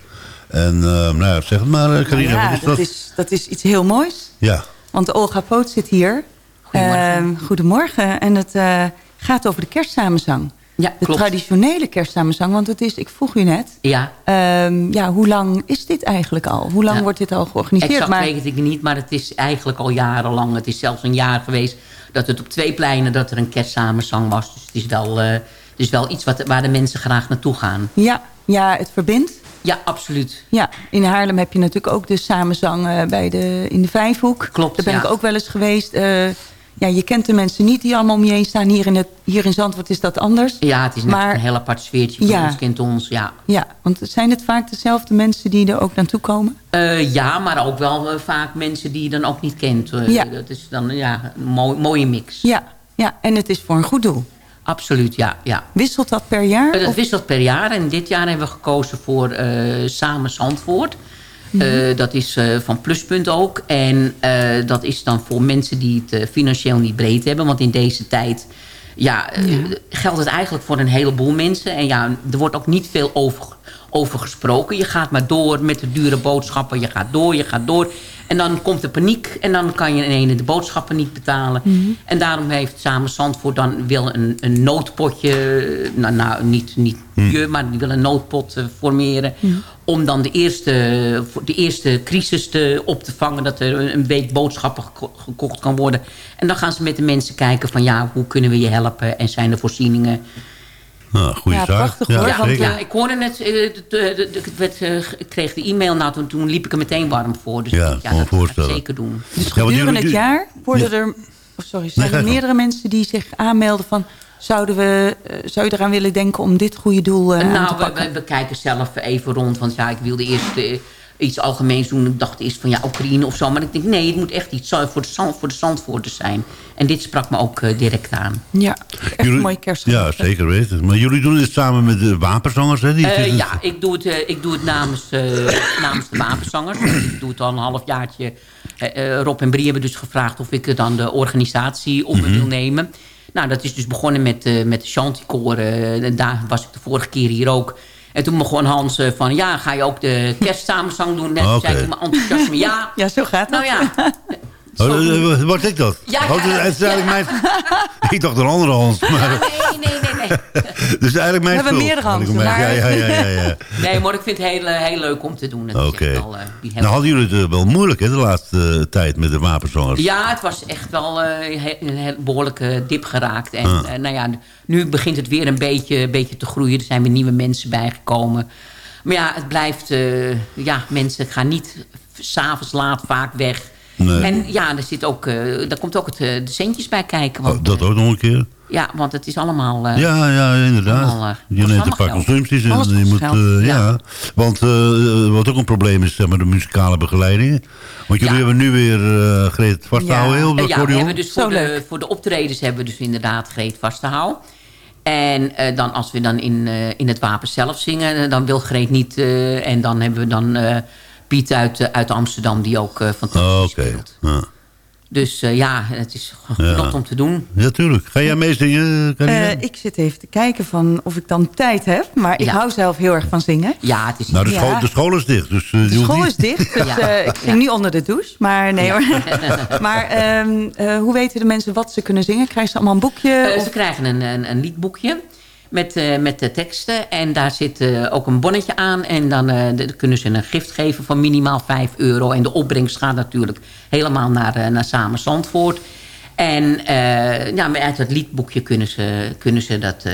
En eh, nou ja, zeg het maar eh, Carina, ja, wat is dat, dat? is, dat is iets heel moois. Ja, Want Olga Poot zit hier. Goedemorgen. Ehm, goedemorgen. En het eh, gaat over de kerstsamenzang. Ja, De klopt. traditionele kerstsamenzang. Want het is, ik vroeg u net, Ja, ehm, ja, hoe lang is dit eigenlijk al? Hoe lang Ja. wordt dit al georganiseerd? exact maar, weet ik niet, maar het is eigenlijk al jarenlang. Het is zelfs een jaar geweest dat het op twee pleinen dat er een kerstsamenzang was. Dus het is wel, eh, het is wel iets wat, waar de mensen graag naartoe gaan. ja, ja, het verbindt. Ja, absoluut. Ja, in Haarlem heb je natuurlijk ook de samenzang bij de, in de Vijfhoek. Klopt, Daar ben ja. ik ook wel eens geweest. Eh, ja, je kent de mensen niet die allemaal om je heen staan. Hier in, het, hier in Zandvoort is dat anders. Ja, het is net Maar- een heel apart sfeertje van Ja. ons kent ons. Ja. Ja, want zijn het vaak dezelfde mensen die er ook naartoe komen? Eh, ja, maar ook wel eh, vaak mensen die je dan ook niet kent. Eh, Ja. Dat is dan ja, een mooi, mooie mix. Ja, ja, en het is voor een goed doel. Absoluut, ja. ja. Wisselt dat per jaar? Dat Of- wisselt per jaar. En dit jaar hebben we gekozen voor Samen Zandvoort. Eh, dat is eh, van Pluspunt ook. En eh, dat is dan voor mensen die het financieel niet breed hebben. Want in deze tijd ja, geldt het eigenlijk voor een heleboel mensen. En ja, er wordt ook niet veel over, over gesproken. Je gaat maar door met de dure boodschappen. Je gaat door, je gaat door. En dan komt de paniek. En dan kan je ineens de boodschappen niet betalen. En daarom heeft Samen Zandvoort dan wil een, een noodpotje... Nou, nou niet, niet je, maar die wil een noodpot eh, formeren... om dan de eerste, de eerste crisis te, op te vangen... dat er een week boodschappen geko- gekocht kan worden. En dan gaan ze met de mensen kijken van... ja, hoe kunnen we je helpen en zijn er voorzieningen... nou, goede Ja, zaak. prachtig, hoor, Ja, want, zeker. ja, ik hoorde net, ik werd, ik kreeg de e-mail, nou, toen, toen liep ik er meteen warm voor. Dus Ja, dat ga ik zeker doen. Dus gedurende jullie- het jaar worden er... Oh, sorry, zijn er meerdere mensen die zich aanmelden van... Zouden we, eh, zou je eraan willen denken om dit goede doel eh, aan te nou, we, pakken? we, we kijken zelf even rond, want ja, ik wilde eerst... eh, iets algemeens doen. Ik dacht eerst van ja, Oekraïne of zo. Maar ik denk nee, het moet echt iets voor de, zand, voor de zijn. En dit sprak me ook eh, direct aan. Ja, echt een mooie kerst. Ja, zeker weten. Maar jullie doen dit samen met de wapenzangers, hè? Die ja, ik doe het, ik doe het namens, eh, namens de wapenzangers. ik doe het al een half jaartje. Eh, eh, Rob en Brie hebben dus gevraagd of ik dan de organisatie op me Mhm. wil nemen. Nou, dat is dus begonnen met, eh met de Chanticoor. eh, en daar was ik de vorige keer hier ook. En toen begon Hans eh, van, ja, ga je ook de kerstsamenzang doen? Net Oké. zei ik mijn enthousiasme, ja. Ja, zo gaat het. Nou ja, Oh, eh, Word ik dat? Ja, Oh, ja, het is eigenlijk ja. mijn... Ik dacht een andere Hans. Maar, nee, nee, nee, nee. dus eigenlijk mijn We hebben meerdere Hansen, Ja, maar- ja, ja, ja, ja. Nee, maar ik vind het heel, eh, heel leuk om te doen. Oké. eh, heel- Nou hadden jullie het eh, wel moeilijk, hè, de laatste eh, tijd met de wapenzangers. Ja, het was echt wel eh, een behoorlijke dip geraakt. En Ah. eh, nou ja, nu begint het weer een beetje, beetje te groeien. Er zijn weer nieuwe mensen bijgekomen. Maar ja, het blijft... eh, ja, mensen gaan niet s'avonds laat vaak weg. Nee. En ja, er, zit ook, eh daar komt ook het, eh, de centjes bij kijken. Want, Oh, dat ook nog een keer? Ja, want het is allemaal... eh, Ja, ja, inderdaad. allemaal, eh, je neemt een paar consumpties en je moet... eh, ja. Ja. Want eh, wat ook een probleem is, zeg maar, de muzikale begeleiding. Want jullie Ja. hebben nu weer uh, Greet vasthouden Ja. heel op de Eh, ja, we hebben dus Zo voor de, leuk. voor de optredens hebben we dus inderdaad Greet vast te houden. En eh, dan als we dan in, eh, in het wapen zelf zingen, eh, dan wil Greet niet. eh, en dan hebben we dan eh, Piet uit, eh, uit Amsterdam die ook eh fantastisch Oh, Oké. speelt. Ja. Dus eh, ja, het is genot om te doen. ja, tuurlijk. Ga jij meezingen? Eh, ik zit even te kijken van of ik dan tijd heb. Maar ik Ja. hou zelf heel erg van zingen. Ja, het is... nou, de ja. school, de school is dicht, dus... De school niet- is dicht, dus Ja. ik ging nu onder de douche. Maar nee hoor. maar ehm, eh, hoe weten de mensen wat ze kunnen zingen? Krijgen ze allemaal een boekje? Of- ze krijgen een, een, een liedboekje met, eh, met de teksten. En daar zit eh, ook een bonnetje aan. En dan eh, de- kunnen ze een gift geven van minimaal 5 euro. En de opbrengst gaat natuurlijk helemaal naar, naar Samen Zandvoort. En ja, uit dat liedboekje kunnen ze, kunnen ze dat...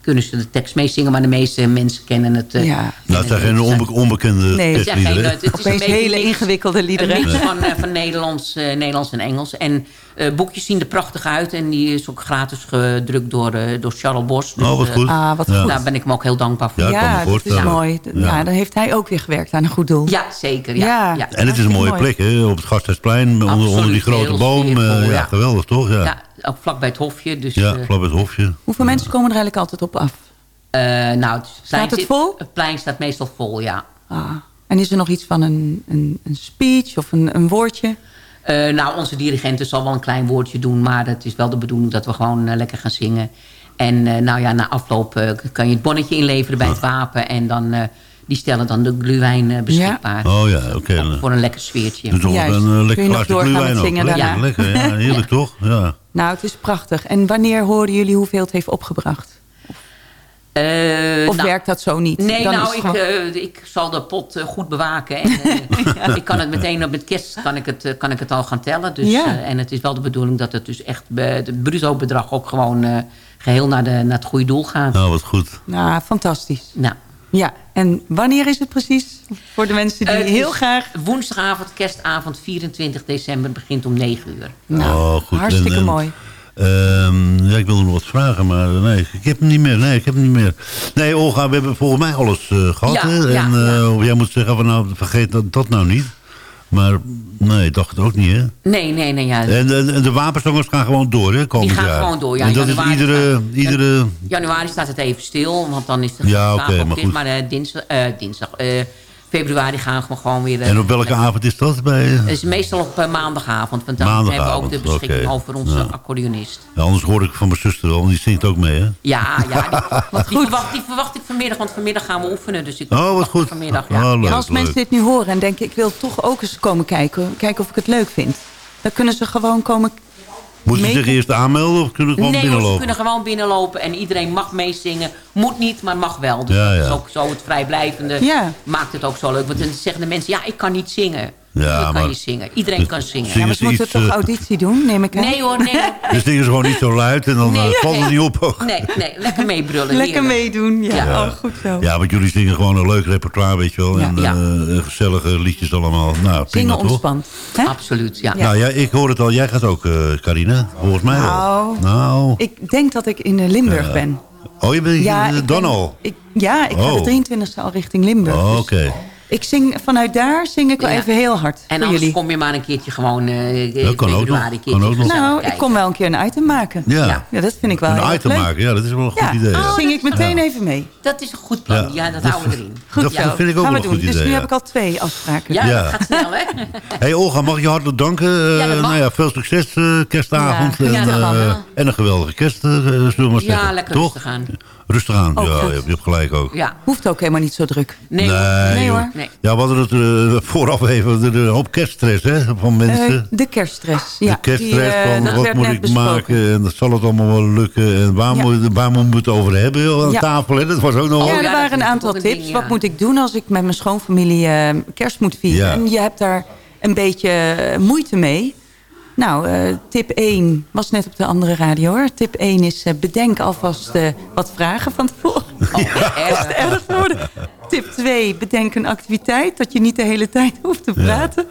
kunnen ze de tekst meezingen, maar de meeste mensen kennen het. eh, Ja. Nou, het zijn geen het. onbe- onbekende Nee. Het zijn tekstliederen. het is een beetje hele mix- ingewikkelde liederen. Een mix van, eh, van Nederlands, eh, Nederlands en Engels. En eh, boekjes zien er prachtig uit. En die is ook gratis gedrukt door, eh, door Charles Bos. Dus, Oh, wat eh, goed. Ah, wat Ja. goed. Daar ben ik hem ook heel dankbaar voor. Ja, Ja, dat is mooi. Ja. Ja. dan heeft hij ook weer gewerkt aan een goed doel. Ja, zeker. Ja. Ja. Ja. En het is een mooie Mooi. plek, hè? Op het Gasthuisplein, onder, onder die grote boom. eh, ja, geweldig, toch? Ja, ook vlakbij het hofje. Dus, ja eh, vlak bij het hofje. Hoeveel mensen komen er eigenlijk altijd op af? eh, nou, het, plein Staat het zit- vol? Het plein staat meestal vol, ja. Ah. En is er nog iets van een, een, een speech of een, een woordje? Eh, nou, onze dirigenten zal wel een klein woordje doen. Maar het is wel de bedoeling dat we gewoon lekker gaan zingen. En eh, nou ja, na afloop kan je het bonnetje inleveren bij het wapen. En dan, eh, die stellen dan de gluwijn eh, beschikbaar. Oh ja, oké. Voor een lekker sfeertje. Dus nog Juist. een eh, Kun lekker je nog glaasje met ook. Lekker, daarna? lekker. Ja, heerlijk toch? Ja. Nou, het is prachtig. En wanneer horen jullie hoeveel het heeft opgebracht? Eh, Of nou, werkt dat zo niet? Nee, Dan nou, ik, eh, ik zal de pot eh, goed bewaken. En, eh, Ik kan het meteen op het kerst kan ik het, eh, kan ik het al gaan tellen. Dus, Ja. eh, en het is wel de bedoeling dat het dus echt eh, het bruto bedrag ook gewoon eh, geheel naar, de, naar het goede doel gaat. Nou, wat goed. Nou, fantastisch. Nou, Ja, en wanneer is het precies? Voor de mensen die eh, heel graag... Woensdagavond, kerstavond, 24 december, begint om 9 uur. Nou, Oh, goed. hartstikke En, en, mooi. Ehm, ja, ik wilde nog wat vragen, maar nee, ik heb hem niet meer. Nee, ik heb hem niet meer. Nee, Olga, we hebben volgens mij alles eh, gehad. Ja, hè? ja, en eh, jij moet zeggen, van, nou, vergeet dat, dat nou niet. Maar nee, ik dacht het ook niet, hè? Nee, nee, nee. Ja. En, de- de wapenzangers gaan gewoon door, hè? Komend Die gaan jaar. gewoon door, ja. En dat is Januari iedere... staat- iedere Januari staat het even stil, want dan is het Ja, oké, maar goed. Maar eh, dinsdag, eh, dinsdag eh, februari gaan we gewoon weer... eh, en op welke avond is dat? Bij, Het is meestal op eh, maandagavond. Want dan Maandagavond, hebben we ook de beschikking over onze Ja. accordeonist. Ja, anders hoor ik van mijn zuster wel, want die zingt ook mee, hè? Ja, ja die, die, verwacht, die verwacht ik vanmiddag. Want vanmiddag gaan we oefenen. Dus ik Oh, wat goed. Vanmiddag, ja. Oh, leuk, En als mensen dit nu horen en denken... ik wil toch ook eens komen kijken, kijken of ik het leuk vind... dan kunnen ze gewoon komen... Moeten ze zich eerst aanmelden of kunnen we gewoon Nee hoor, ze binnenlopen? kunnen gewoon binnenlopen. En iedereen mag meezingen. Moet niet, maar mag wel. Dus Ja, dat is ook zo het vrijblijvende. Ja. Maakt het ook zo leuk. Want dan zeggen de mensen, ja, ik kan niet zingen. Ja, Natuurlijk kan maar- je zingen. Iedereen Dus kan zingen. zingen Ja, maar ze moeten toch eh, auditie doen, neem ik aan? Nee hoor, nee. Dus zingen ze gewoon niet zo luid en dan Nee, eh, valt het nee. niet op. ook. Nee, nee, lekker meebrullen. Lekker heerlijk. meedoen, ja. Ja. Oh, goed zo. Ja, want jullie zingen gewoon een leuk repertoire, weet je wel. Ja. En Ja. eh, gezellige liedjes allemaal. Nou, Zingen ontspant. Hè? Absoluut, ja. Nou ja, ik hoor het al. Jij gaat ook, eh Carina. Volgens mij Nou, wel. Nou. Ik denk dat ik in Limburg ben. Oh, je bent Ja, ja, ik dan ben- al? Ik, ja, ik ga Oh. de 23e al richting Limburg. Oh, Dus Oké. Ik zing vanuit daar zing ik wel Ja. even heel hard En anders jullie. kom je maar een keertje gewoon... eh Dat kan ook nog. februari een keertje Kan ook nog. Nou, ik kom wel een keer een item maken. Ja. Ja, dat vind ik wel heel Een erg item leuk. maken, ja, dat is wel een goed Ja, idee. dan ja. zing ik meteen even mee. Dat is een goed plan. Ja. Ja, dat Dat- houden we erin. Goed Dat vind ik ook Gaan wel we een doen. goed Dus idee, nu ja. heb ik al twee afspraken. Ja, Ja. dat gaat snel, hè? Hey Olga, mag ik je hartelijk danken. Eh, nou ja, veel succes eh, kerstavond. Ja. en, en een geweldige kerst, zullen we maar zeggen. Ja, lekker Toch? rustig aan. Rustig aan, Ook ja, goed. je hebt, je hebt gelijk ook. Ja. Hoeft ook helemaal niet zo druk. Nee, Nee, hoor. Nee. Ja, we hadden het eh, vooraf even, de, de hoop kerststress hè, van mensen. Eh, de kerststress. Ja, de kerststress die, eh, van wat moet ik besproken. maken en dat zal het allemaal wel lukken. En waar, Ja. moet, waar moeten we het over hebben joh, aan Ja. tafel? Hè? Dat was ook nog Oh, Ja, er waren een aantal tips. ding, ja. Wat moet ik doen als ik met mijn schoonfamilie kerst moet vieren? Ja. En je hebt daar een beetje moeite mee. Nou, eh, tip 1 was net op de andere radio hoor. Tip 1 is eh, bedenk alvast eh, wat vragen van tevoren. Oh, echt? Erg. Tip 2, bedenk een activiteit dat je niet de hele tijd hoeft te praten.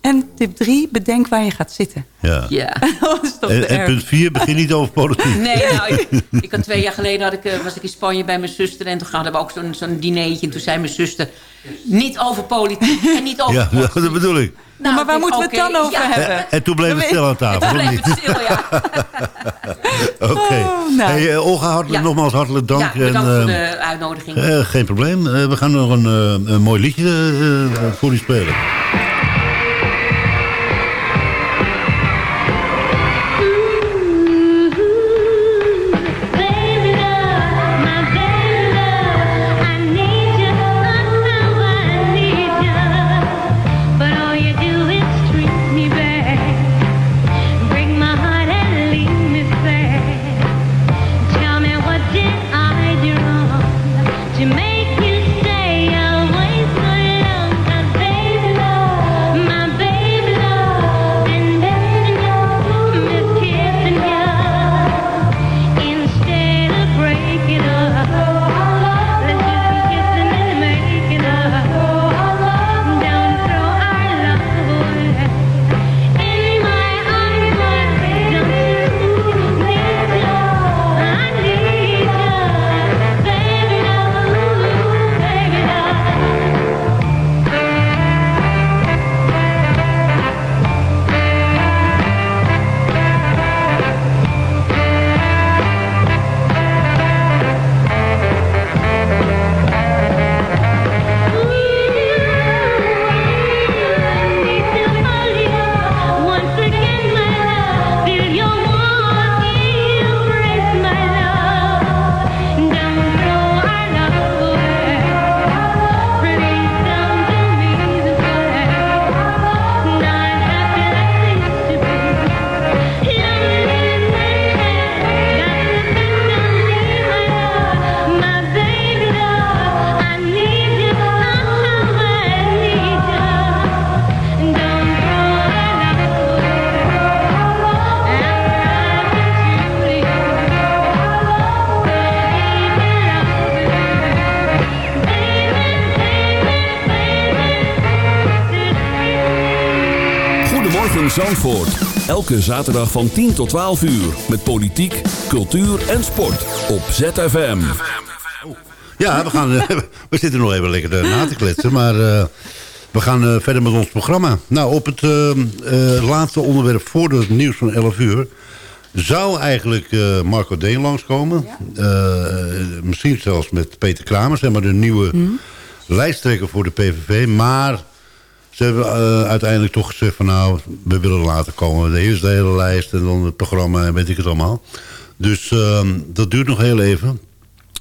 En tip 3, bedenk waar je gaat zitten. Ja. Ja. dat is toch En, en punt 4, begin niet over politiek. Nee, nou, ik, ik had twee jaar geleden had ik, eh, was ik in Spanje bij mijn zuster. En toen hadden we ook zo'n zo'n dinertje. En toen zei mijn zuster, niet over politiek en niet over Ja, dat bedoel ik. Nou, maar waar denk, moeten we het dan over ja. hebben? En toen bleef het stil aan tafel, Toen bleef niet? het stil, ja. Oké. Oh, nou. Hey, eh, Olga, hartelijk, Ja. nogmaals hartelijk dank. Ja, bedankt en, voor eh, de uitnodiging. eh, geen probleem. Eh, we gaan nog een, eh, een mooi liedje voor u spelen. Elke zaterdag van 10 tot 12 uur. Met politiek, cultuur en sport. Op ZFM. Ja, we, gaan, eh, we zitten nog even lekker eh, na te kletsen. Maar eh, we gaan verder met ons programma. Nou, op het laatste onderwerp voor het nieuws van 11 uur... zou eigenlijk eh, Marco Deen langskomen. Eh, misschien zelfs met Peter Kramer, zeg maar de nieuwe lijsttrekker voor de PVV. Maar ze hebben eh, uiteindelijk toch gezegd van nou, we willen later komen. Eerst de hele lijst en dan het programma en weet ik het allemaal. Dus ehm, dat duurt nog heel even.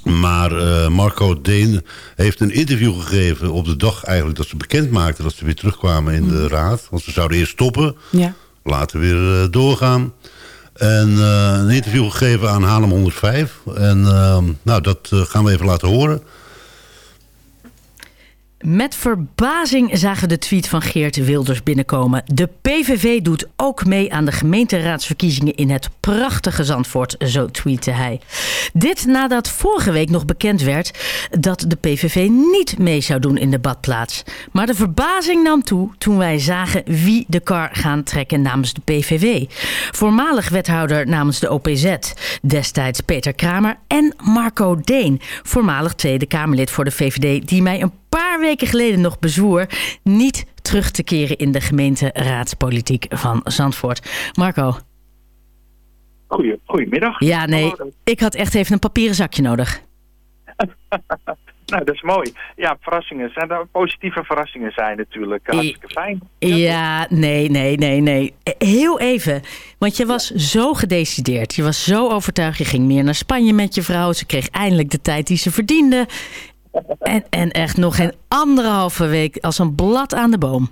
Maar eh, Marco Deen heeft een interview gegeven op de dag eigenlijk dat ze bekend maakten dat ze weer terugkwamen in de raad. Want ze zouden eerst stoppen, Ja. later weer eh, doorgaan. En een interview gegeven aan Haarlem 105. En ehm, nou, dat gaan we even laten horen. Met verbazing zagen de tweet van Geert Wilders binnenkomen. De PVV doet ook mee aan de gemeenteraadsverkiezingen in het prachtige Zandvoort, zo tweette hij. Dit nadat vorige week nog bekend werd dat de PVV niet mee zou doen in de badplaats. Maar de verbazing nam toe toen wij zagen wie de kar gaan trekken namens de PVV. Voormalig wethouder namens de OPZ, destijds Peter Kramer en Marco Deen, voormalig Tweede Kamerlid voor de VVD, die mij een paar weken geleden nog bezwoer niet terug te keren in de gemeenteraadspolitiek van Zandvoort. Marco. Goeie, goedemiddag. Ja, nee, ik had echt even een papieren zakje nodig. Nou, dat is mooi. Ja, verrassingen zijn er positieve verrassingen zijn natuurlijk hartstikke fijn. Ja, nee, nee, nee, nee. Heel even. Want je was zo gedecideerd. Je was zo overtuigd. Je ging meer naar Spanje met je vrouw. Ze kreeg eindelijk de tijd die ze verdiende. En, en echt nog geen anderhalve week als een blad aan de boom.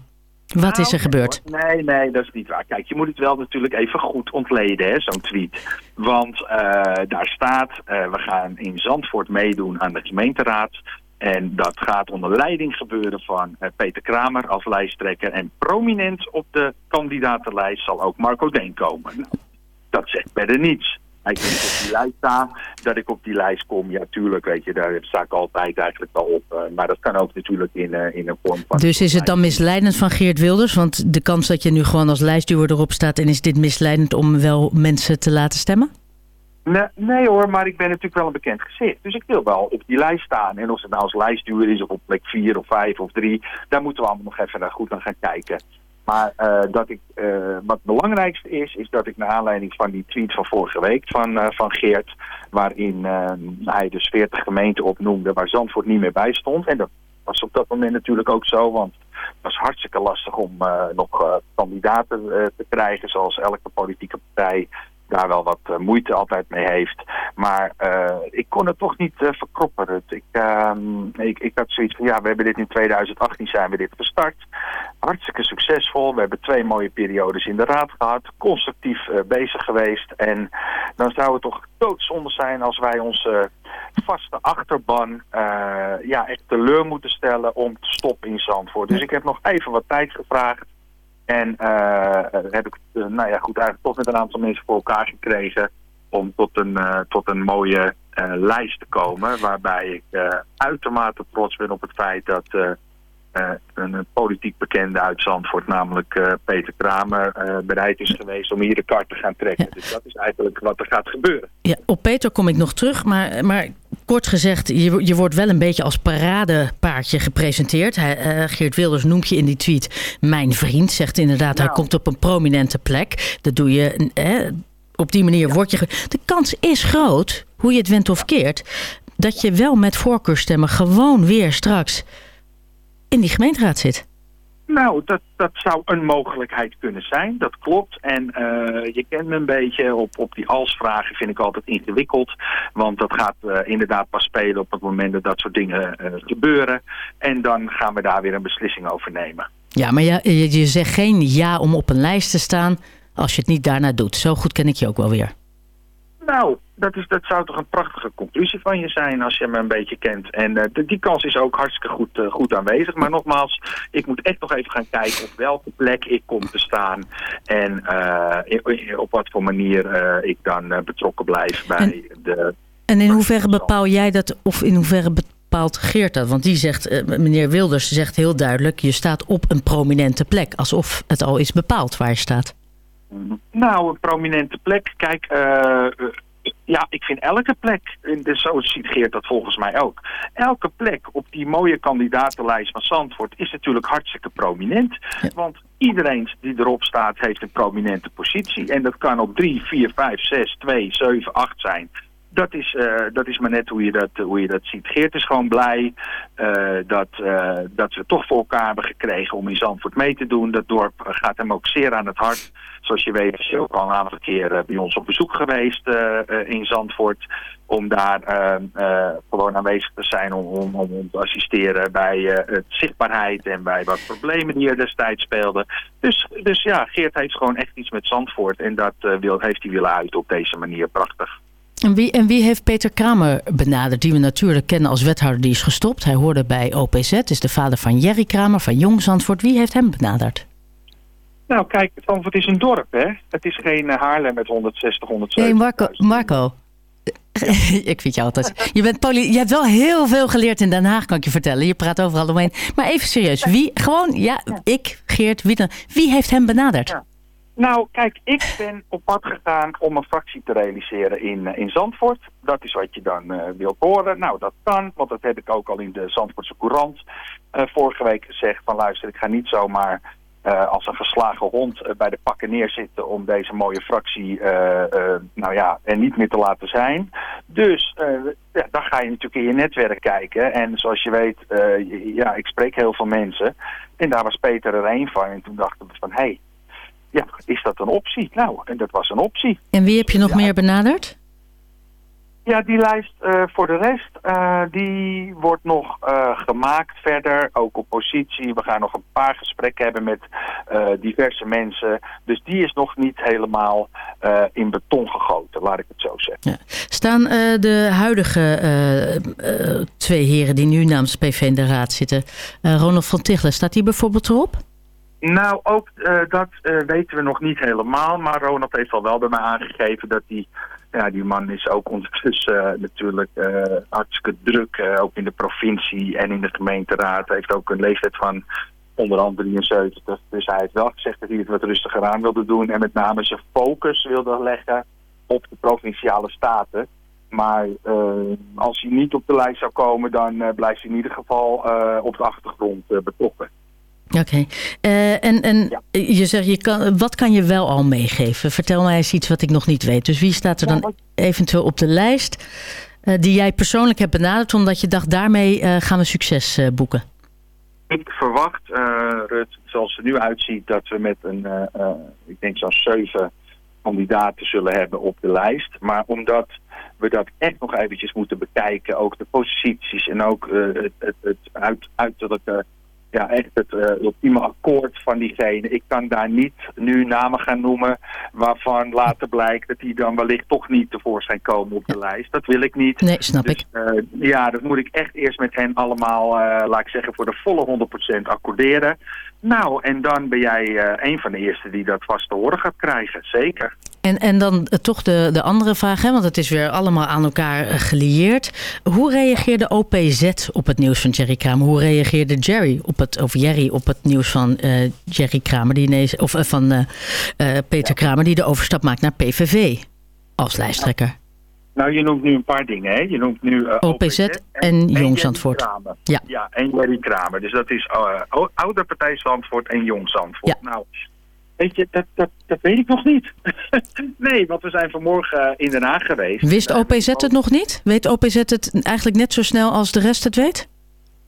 Wat is er Nou, gebeurd? Nee, nee, dat is niet waar. Kijk, je moet het wel natuurlijk even goed ontleden, hè, zo'n tweet. Want eh, daar staat, eh, we gaan in Zandvoort meedoen aan de gemeenteraad. En dat gaat onder leiding gebeuren van eh, Peter Kramer als lijsttrekker. En prominent op de kandidatenlijst zal ook Marco Deen komen. Nou, dat zegt verder niets. Hij komt op die lijst staan. Dat ik op die lijst kom, ja tuurlijk, weet je, daar sta ik altijd eigenlijk wel op. Eh, maar dat kan ook natuurlijk in, eh, in een vorm van... Dus is het dan misleidend van Geert Wilders? Want de kans dat je nu gewoon als lijstduwer erop staat... en is dit misleidend om wel mensen te laten stemmen? Nee, nee hoor, maar ik ben natuurlijk wel een bekend gezicht. Dus ik wil wel op die lijst staan. En of het nou als lijstduur is of op plek 4 of 5 of 3... daar moeten we allemaal nog even naar goed naar gaan kijken. Maar eh, dat ik, eh, wat het belangrijkste is, is dat ik naar aanleiding van die tweet van vorige week van, eh, van Geert... waarin eh, hij dus 40 gemeenten opnoemde waar Zandvoort niet meer bij stond. En dat was op dat moment natuurlijk ook zo, want het was hartstikke lastig om nog kandidaten te krijgen... zoals elke politieke partij daar wel wat eh, moeite altijd mee heeft. Maar eh, ik kon het toch niet eh, verkroppen, Rut. Ik, ehm, ik, ik had zoiets van, ja, we hebben dit in 2018 zijn we dit gestart. Hartstikke succesvol. We hebben twee mooie periodes in de raad gehad. Constructief bezig geweest. En dan zou het toch doodzonde zijn als wij onze vaste achterban ja, echt teleur moeten stellen om te stoppen in Zandvoort. Dus ik heb nog even wat tijd gevraagd. En eh, heb ik, eh, nou ja, goed, eigenlijk toch met een aantal mensen voor elkaar gekregen om tot een, eh, tot een mooie lijst te komen. Waarbij ik uitermate trots ben op het feit dat een, een politiek bekende uit Zandvoort, namelijk eh, Peter Kramer, eh, bereid is geweest om hier de kaart te gaan trekken. Dus dat is eigenlijk wat er gaat gebeuren. Ja, op Peter kom ik nog terug, maar, maar kort gezegd, je, je wordt wel een beetje als paradepaardje gepresenteerd. Hij, eh, Geert Wilders noemt je in die tweet mijn vriend, zegt inderdaad, hij komt op een prominente plek. Dat doe je, eh, op die manier word je... De kans is groot, hoe je het went of keert, dat je wel met voorkeurstemmen gewoon weer straks in die gemeenteraad zit. Nou, dat, dat zou een mogelijkheid kunnen zijn, dat klopt. En eh, je kent me een beetje, op, op die als-vragen vind ik altijd ingewikkeld. Want dat gaat eh, inderdaad pas spelen op het moment dat dat soort dingen eh, gebeuren. En dan gaan we daar weer een beslissing over nemen. Ja, maar ja, je, je zegt geen ja om op een lijst te staan als je het niet daarna doet. Zo goed ken ik je ook wel weer. Nou, dat, is, dat zou toch een prachtige conclusie van je zijn als je me een beetje kent. En eh, de- die kans is ook hartstikke goed, eh, goed aanwezig. Maar nogmaals, ik moet echt nog even gaan kijken op welke plek ik kom te staan. En eh, in- in- op wat voor manier ik dan betrokken blijf bij de... En in hoeverre bepaal jij dat, of in hoeverre bepaalt Geert dat? Want die zegt, meneer Wilders zegt heel duidelijk... je staat op een prominente plek. Alsof het al is bepaald waar je staat. Nou, een prominente plek. Kijk, eh, eh, ja, ik vind elke plek, en dus zo ziet Geert dat volgens mij ook. Elke plek op die mooie kandidatenlijst van Zandvoort is natuurlijk hartstikke prominent. Want iedereen die erop staat heeft een prominente positie. En dat kan op 3, 4, 5, 6, 2, 7, 8 zijn. Dat is, eh, dat is maar net hoe je dat, hoe je dat ziet. Geert is gewoon blij eh, dat, eh, dat we toch voor elkaar hebben gekregen om in Zandvoort mee te doen. Dat dorp gaat hem ook zeer aan het hart. Zoals je weet is hij ook al een aantal keer bij ons op bezoek geweest in Zandvoort. Om daar gewoon aanwezig te zijn om, om, om, te assisteren bij het zichtbaarheid en bij wat problemen die er destijds speelden. Dus, dus ja, Geert heeft gewoon echt iets met Zandvoort en dat wil, heeft hij willen uit op deze manier. Prachtig. En wie, en wie heeft Peter Kramer benaderd? Die we natuurlijk kennen als wethouder. Die is gestopt. Hij hoorde bij OPZ. Is de vader van Jerry Kramer van Jong Zandvoort. Wie heeft hem benaderd? Nou kijk, Zandvoort is een dorp hè. Het is geen eh, Haarlem met 160, 170. Nee, Marco. Marco. ik vind je altijd. Je, bent poli je hebt wel heel veel geleerd in Den Haag, kan ik je vertellen. Je praat overal omheen. Maar even serieus. Wie, gewoon, ja, ik, Geert, wie dan? Wie heeft hem benaderd? Ja. Nou, kijk, ik ben op pad gegaan om een fractie te realiseren in, eh, in Zandvoort. Dat is wat je dan eh wilt horen. Nou, dat kan, want dat heb ik ook al in de Zandvoortse Courant eh, vorige week gezegd. Van luister, ik ga niet zomaar als een geslagen hond bij de pakken neerzitten om deze mooie fractie nou ja, er niet meer te laten zijn. Dus ja, dan ga je natuurlijk in je netwerk kijken. En zoals je weet, ja, ik spreek heel veel mensen. En daar was Peter er een van. En toen dachten we van, hé, hey, ja, is dat een optie? Nou, en dat was een optie. En wie heb je nog Ja. meer benaderd? Ja, die lijst eh, voor de rest, eh, die wordt nog eh, gemaakt verder, ook op positie. We gaan nog een paar gesprekken hebben met diverse mensen. Dus die is nog niet helemaal in beton gegoten, laat ik het zo zeggen. Staan eh, de huidige twee heren die nu namens PV in de raad zitten, Ronald van Tichelen, staat die bijvoorbeeld erop? Nou, ook eh, dat eh, weten we nog niet helemaal. Maar Ronald heeft al wel bij mij aangegeven dat die... Ja, die man is ook ondertussen eh, natuurlijk hartstikke druk. ook in de provincie en in de gemeenteraad. Hij heeft ook een leeftijd van onder andere 73. Dus hij heeft wel gezegd dat hij het wat rustiger aan wilde doen. En met name zijn focus wilde leggen op de provinciale staten. Maar als hij niet op de lijst zou komen, dan blijft hij in ieder geval op de achtergrond betrokken. Oké. Eh, en en je zegt, je kan, wat kan je wel al meegeven? Vertel mij eens iets wat ik nog niet weet. Dus wie staat er dan eventueel op de lijst eh, die jij persoonlijk hebt benaderd... omdat je dacht, daarmee eh, gaan we succes boeken? Ik verwacht, Rut, zoals het er nu uitziet, dat we met een, ik denk zo'n zeven kandidaten zullen hebben op de lijst. Maar omdat we dat echt nog eventjes moeten bekijken, ook de posities en ook het, het, het uit, uiterlijke, ja echt het eh, ultieme akkoord van diegene. Ik kan daar niet nu namen gaan noemen waarvan later blijkt dat die dan wellicht toch niet tevoorschijn komen op de lijst. Dat wil ik niet. Nee, snap Dus, ik. eh, ja, dat moet ik echt eerst met hen allemaal, eh, laat ik zeggen, voor de volle 100% accorderen. Nou, en dan ben jij eh, een van de eerste die dat vast te horen gaat krijgen, zeker. En, en dan eh, toch de, de andere vraag, hè, want het is weer allemaal aan elkaar eh, gelieerd. Hoe reageerde OPZ op het nieuws van Jerry Kramer? Hoe reageerde Jerry op het, of Jerry op het nieuws van Jerry Kramer, die ineens, of van Peter Kramer, die de overstap maakt naar PVV als lijsttrekker? Nou, je noemt nu een paar dingen, hè? Je noemt nu eh, OPZ en Jong Zandvoort. Ja. ja, en Jerry Kramer. Dus dat is o- Oude Partij Zandvoort en Jong Zandvoort. Nou, weet je, dat, dat, dat weet ik nog niet. nee, want we zijn vanmorgen eh, in Den Haag geweest. Wist OPZ het nog niet? Weet OPZ het eigenlijk net zo snel als de rest het weet?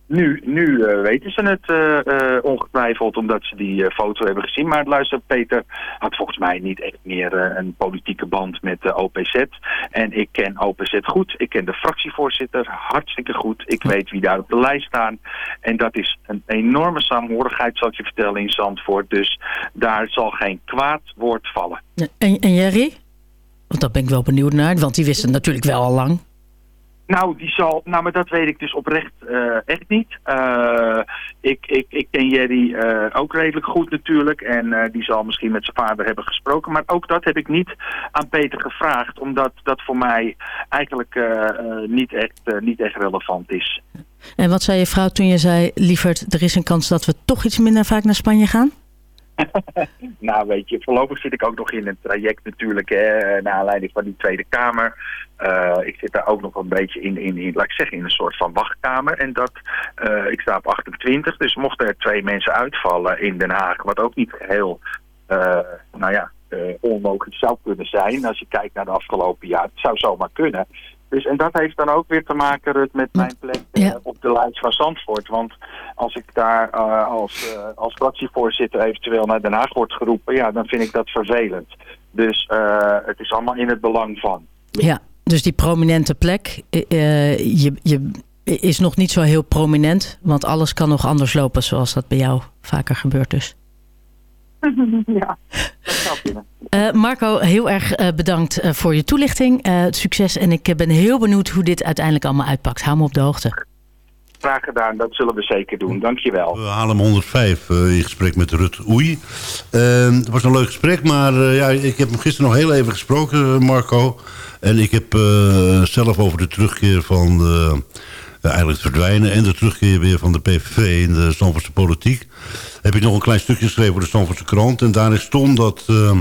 Nu, nu eh, weten ze het eh, eh, ongetwijfeld omdat ze die foto hebben gezien. Maar luister, Peter had volgens mij niet echt meer een politieke band met de OPZ. En ik ken OPZ goed. Ik ken de fractievoorzitter hartstikke goed. Ik weet wie daar op de lijst staan. En dat is een enorme saamhorigheid, zal ik je vertellen, in Zandvoort. Dus daar zal geen kwaad woord vallen. En, en Jerry? Want daar ben ik wel benieuwd naar, want die wist het natuurlijk wel al lang. Nou, die zal, nou, maar dat weet ik dus oprecht eh, echt niet. Eh, ik, ik, ik ken Jerry eh, ook redelijk goed natuurlijk. En die zal misschien met zijn vader hebben gesproken. Maar ook dat heb ik niet aan Peter gevraagd. Omdat dat voor mij eigenlijk niet, echt, niet echt relevant is. En wat zei je vrouw toen je zei, lieverd, er is een kans dat we toch iets minder vaak naar Spanje gaan? nou, weet je, voorlopig zit ik ook nog in een traject natuurlijk, hè, naar aanleiding van die Tweede Kamer. Eh, ik zit daar ook nog een beetje in, in, in, laat ik zeggen, in een soort van wachtkamer. En dat, eh, ik sta op 28, dus mochten er twee mensen uitvallen in Den Haag, wat ook niet geheel, eh, nou ja, onmogelijk zou kunnen zijn, als je kijkt naar de afgelopen jaar. Het zou zomaar kunnen. Dus, en dat heeft dan ook weer te maken, Rut, met mijn plek eh, op de lijst van Zandvoort. Want als ik daar eh, als, eh, als fractievoorzitter eventueel naar Den Haag wordt geroepen, ja, dan vind ik dat vervelend. Dus het is allemaal in het belang van. Ja, dus die prominente plek je, je, is nog niet zo heel prominent. Want alles kan nog anders lopen zoals dat bij jou vaker gebeurt dus. ja, dat zou kunnen. Eh, Marco, heel erg eh, bedankt eh, voor je toelichting. Eh, succes en ik ben heel benieuwd hoe dit uiteindelijk allemaal uitpakt. Hou me op de hoogte. Graag gedaan, dat zullen we zeker doen. Dankjewel. We halen hem 105 eh, in gesprek met Rut Oei. Eh, het was een leuk gesprek, maar eh, ja, ik heb hem gisteren nog heel even gesproken, Marco. En ik heb eh, zelf over de terugkeer van de eigenlijk het verdwijnen... en de terugkeer weer van de PVV in de Zandvoortse politiek... heb ik nog een klein stukje geschreven voor de Zandvoortse krant. En daarin stond dat... ehm,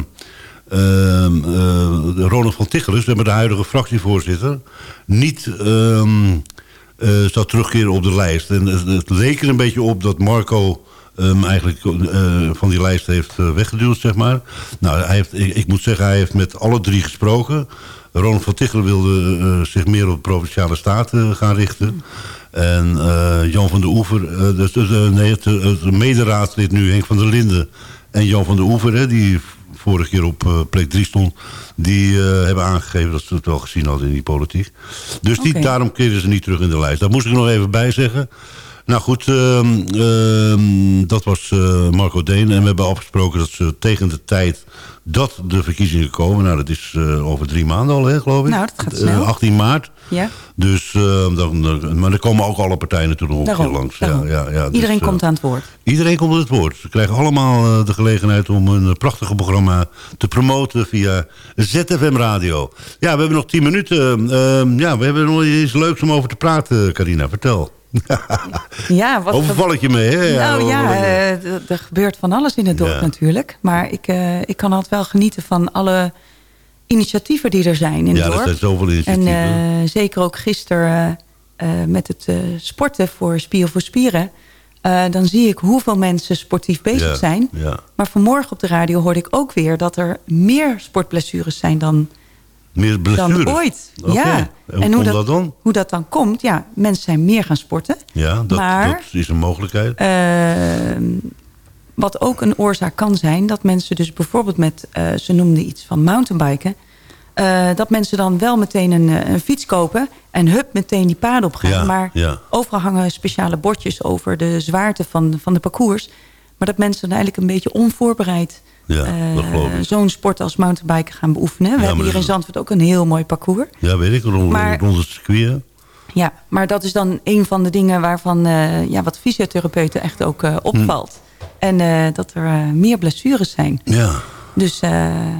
eh, Ronald van hebben de huidige fractievoorzitter... niet ehm, eh, zou terugkeren op de lijst. En het, leek er een beetje op dat Marco hem eigenlijk eh, van die lijst heeft weggeduwd, zeg maar. Nou, hij heeft, ik moet zeggen, hij heeft met alle drie gesproken. Ronald van Tichelen wilde eh, zich meer op de Provinciale Staten gaan richten. En eh, Jan van der Oever, eh, dus, eh, nee, het, het mederaadslid nu, Henk van der Linden... en Jan van der Oever, hè, die vorige keer op eh, plek 3 stond... die eh, hebben aangegeven dat ze het wel gezien hadden in die politiek. Dus die, daarom keren ze niet terug in de lijst. Daar moest ik nog even bij zeggen. Nou goed, ehm, ehm, dat was eh, Marco Deen. En we hebben afgesproken dat ze tegen de tijd dat de verkiezingen komen... nou, dat is eh, over drie maanden al, hè, geloof ik. Nou, dat gaat Eh, snel. 18 maart. Ja, Dus, eh, dan, maar er komen ook alle partijen natuurlijk nog daarom. langs. daarom. Ja, ja, ja, dus, Iedereen komt aan het woord. Iedereen komt aan het woord. Ze krijgen allemaal de gelegenheid om een eh, prachtige programma te promoten via ZFM Radio. Ja, we hebben nog tien minuten. Ehm, ja, we hebben nog iets leuks om over te praten, Carina. Vertel. Ja, wat Overval ik je mee, hè? Nou ja, eh, er gebeurt van alles in het dorp Ja. natuurlijk. Maar ik, eh, ik kan altijd wel genieten van alle initiatieven die er zijn in ja, het er dorp. zijn zoveel En initiatieven. eh, zeker ook gisteren met het sporten voor Spier voor Spieren. dan zie ik hoeveel mensen sportief bezig Ja, zijn. Ja. Maar vanmorgen op de radio hoorde ik ook weer... dat er meer sportblessures zijn dan, Meer blessures. dan ooit. Ja. En hoe dat dan? Hoe dat dan komt? Ja, mensen zijn meer gaan sporten. Ja, dat, maar- dat is een mogelijkheid. Ehm, wat ook een oorzaak kan zijn... dat mensen dus bijvoorbeeld met... eh, ze noemden iets van mountainbiken... eh, dat mensen dan wel meteen een, eh, een fiets kopen... en hup, meteen die paden op gaan. Ja, maar ja. overal hangen speciale bordjes over de zwaarte van, van de parcours. Maar dat mensen dan eigenlijk een beetje onvoorbereid... Ja, eh, dat geloof ik. zo'n sport als mountainbiken gaan beoefenen. We hebben hier in Zandvoort ook een heel mooi parcours. Ja, weet ik. Rond, maar- rond het circuit. Ja, maar dat is dan een van de dingen waarvan eh, ja, wat fysiotherapeuten echt ook eh, opvalt. En eh, dat er meer blessures zijn. Ja. Dus, eh,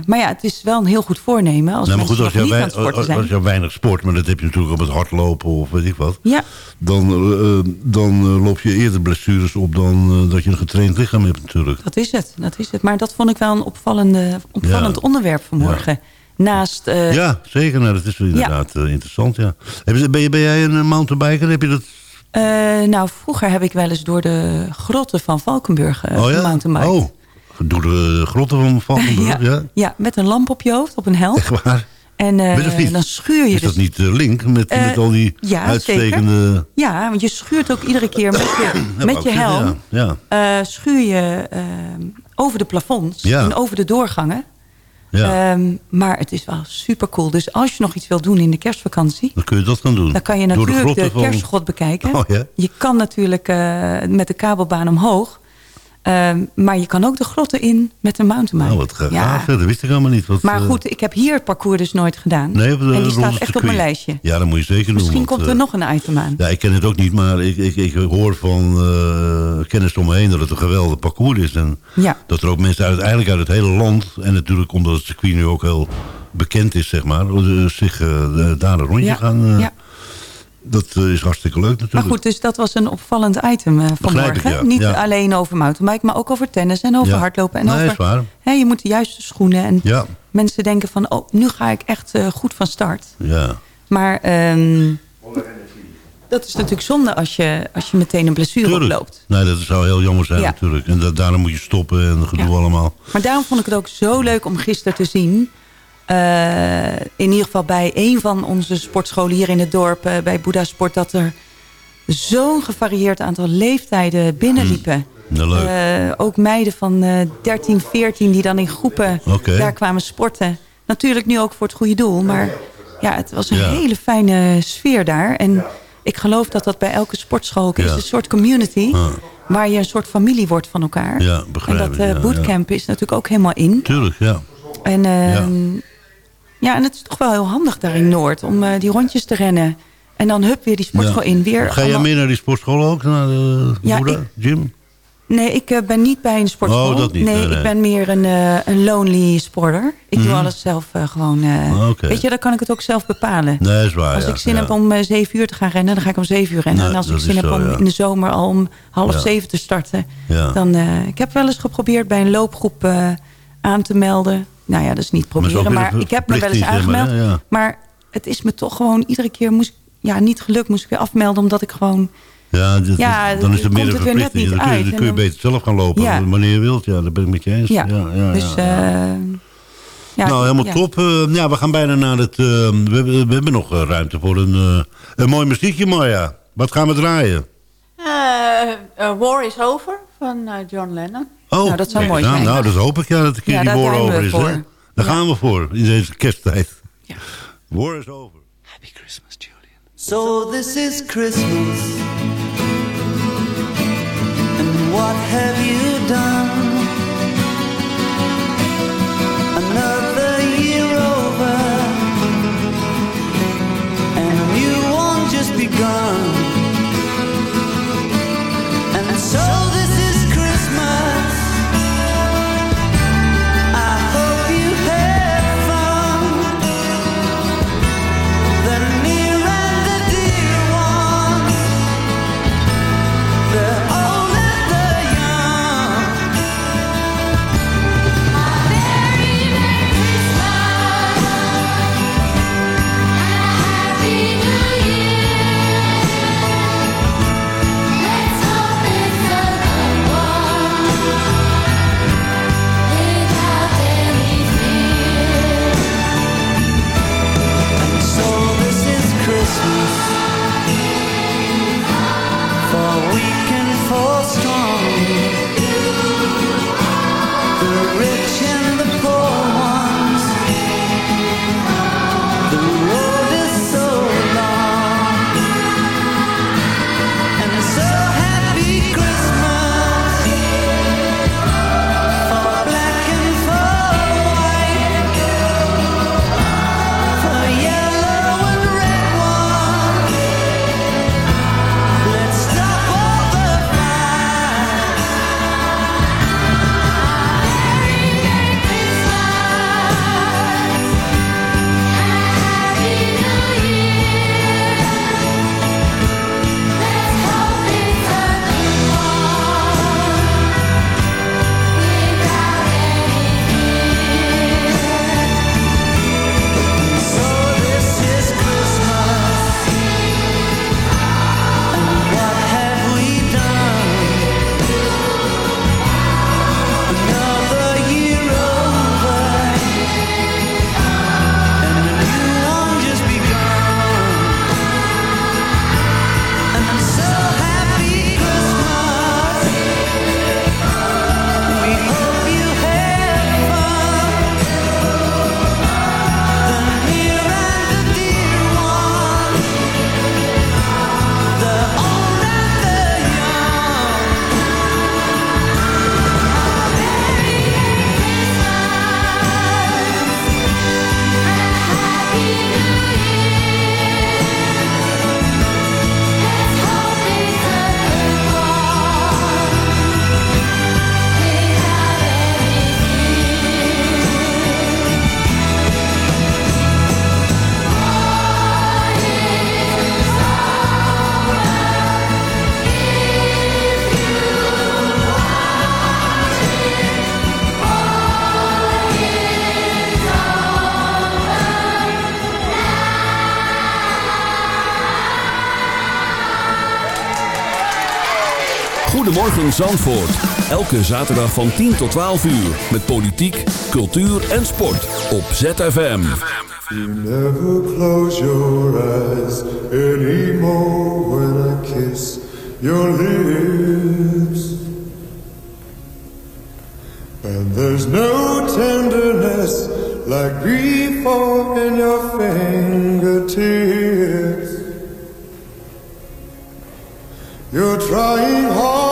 maar ja, het is wel een heel goed voornemen als Nou, maar mensen goed, als nog je, niet aan wei- het sporten als, je weinig sport, maar dat heb je natuurlijk op het hardlopen of weet ik wat. Ja, Dan, eh, dan eh, loop je eerder blessures op dan dat je een getraind lichaam hebt natuurlijk. dat is het. Dat is het. Maar dat vond ik wel een opvallende, opvallend Ja. onderwerp vanmorgen. Naast, eh, ja, zeker. Nou, dat is wel inderdaad interessant, ja. Ben, je, ben jij een mountainbiker? Heb je dat... nou, vroeger heb ik wel eens door de grotten van Valkenburg uh, oh ja? Oh, door de grotten van Valkenburg, ja. ja. ja, met een lamp op je hoofd, op een helm. Echt waar? En eh, dan schuur je Is dus dat niet eh, link met, Eh, met al die ja, uitstekende... Ja, want je schuurt ook iedere keer met je, Ja, met je helm. Ja, schuur je over de plafonds Ja. en over de doorgangen. ja. Ehm, maar het is wel super cool. Dus als je nog iets wilt doen in de kerstvakantie... dan kun je dat gaan doen. dan kan je Door natuurlijk de, van- kerstgrot bekijken. Oh, ja? Je kan natuurlijk met de kabelbaan omhoog. Ehm, maar je kan ook de grotten in met een mountainbike. Nou, wat gaaf. Ja. Dat wist ik allemaal niet. Wat, Maar eh, goed, ik heb hier het parcours dus nooit gedaan. nee, de- en die staat echt op mijn lijstje. Ja, dat moet je zeker doen. Misschien komt er eh, nog een item aan. Ja, ik ken het ook niet, maar ik, ik, ik hoor van eh, kennis om me heen dat het een geweldig parcours is. En Ja. dat er ook mensen uit, eigenlijk uit het hele land, en natuurlijk omdat het circuit nu ook heel bekend is, zeg maar, eh, zich eh, daar een rondje Ja, gaan. eh, ja. Dat eh, is hartstikke leuk natuurlijk. Maar goed, dus dat was een opvallend item eh, vanmorgen. ik, ja. Niet Ja. alleen over mountainbike, maar ook over tennis en over Ja. hardlopen. En Nee, over, is waar. Hè, je moet de juiste schoenen. En Ja, mensen denken van, oh, nu ga ik echt eh, goed van start. ja. Maar ehm, dat is natuurlijk zonde als je, als je meteen een blessure Tuurlijk. oploopt. Nee, dat zou heel jammer zijn natuurlijk. En da daarom moet je stoppen en gedoe allemaal. Maar daarom vond ik het ook zo leuk om gisteren te zien... eh, in ieder geval bij een van onze sportscholen hier in het dorp... eh, bij Boeddha Sport... dat er zo'n gevarieerd aantal leeftijden binnenliepen. Ja, leuk. Eh, ook meiden van eh 13, 14 die dan in groepen daar kwamen sporten. Natuurlijk nu ook voor het goede doel. Maar ja, het was een Ja. hele fijne sfeer daar. En ik geloof dat dat bij elke sportschool ook is. Een soort community. Ah. Waar je een soort familie wordt van elkaar. Ja, en begrijp dat eh, ja, bootcamp is natuurlijk ook helemaal in. Tuurlijk, ja. En, eh, Ja. en het is toch wel heel handig daar in Noord. Om eh, die rondjes te rennen. En dan hup weer die sportschool Ja. in. Weer Ga jij allemaal- mee naar die sportschool ook? Naar de Ja, Boeddha ik- gym? Nee, ik eh, ben niet bij een sportschool. Oh, dat niet. Nee, Nee, nee. ik ben meer een, eh, een lonely sporter. Ik doe Mhm. alles zelf gewoon... Ah. Weet je, dan kan ik het ook zelf bepalen. Nee, is waar, Als ja, ik zin heb om zeven uur te gaan rennen, dan ga ik om zeven uur rennen. En als ik zin heb zo, om in de zomer al om half zeven te starten. Dan, ik heb wel eens geprobeerd bij een loopgroep aan te melden. Nou ja, dat is niet proberen. Maar, ik heb me wel eens aangemeld. hè? Ja. Maar het is me toch gewoon iedere keer moest ik- ja, niet gelukt. Moest ik weer afmelden omdat ik gewoon... Ja, dat- Ja, dan is het meer een het weer net verplichting. niet Dan kun je, uit. dan En kun je dan- beter zelf gaan lopen Ja. wanneer je wilt. Ja, dat ben ik met je eens. Ja, ja, dus... ja. eh, ja, nou, helemaal ja. top. Eh, ja, we gaan bijna naar het... eh, we, hebben- we hebben nog eh, ruimte voor een, eh, een mooi muziekje, Maya. Wat gaan we draaien? War is Over van John Lennon. Oh, Nou, dat zou mooi aan. zijn. Nou, dat hoop ik ja, dat de keer Ja, die war over is. voor. Hè? Daar gaan we voor, in deze kersttijd. War is over. So this is Christmas. And what have you done? Another year over. And a new one just begun. Zandvoort. Elke zaterdag van 10 tot 12 uur. Met politiek, cultuur en sport. Op ZFM. You never close your eyes anymore when I kiss your lips. And there's no tenderness like grief in your fingertips. You're trying hard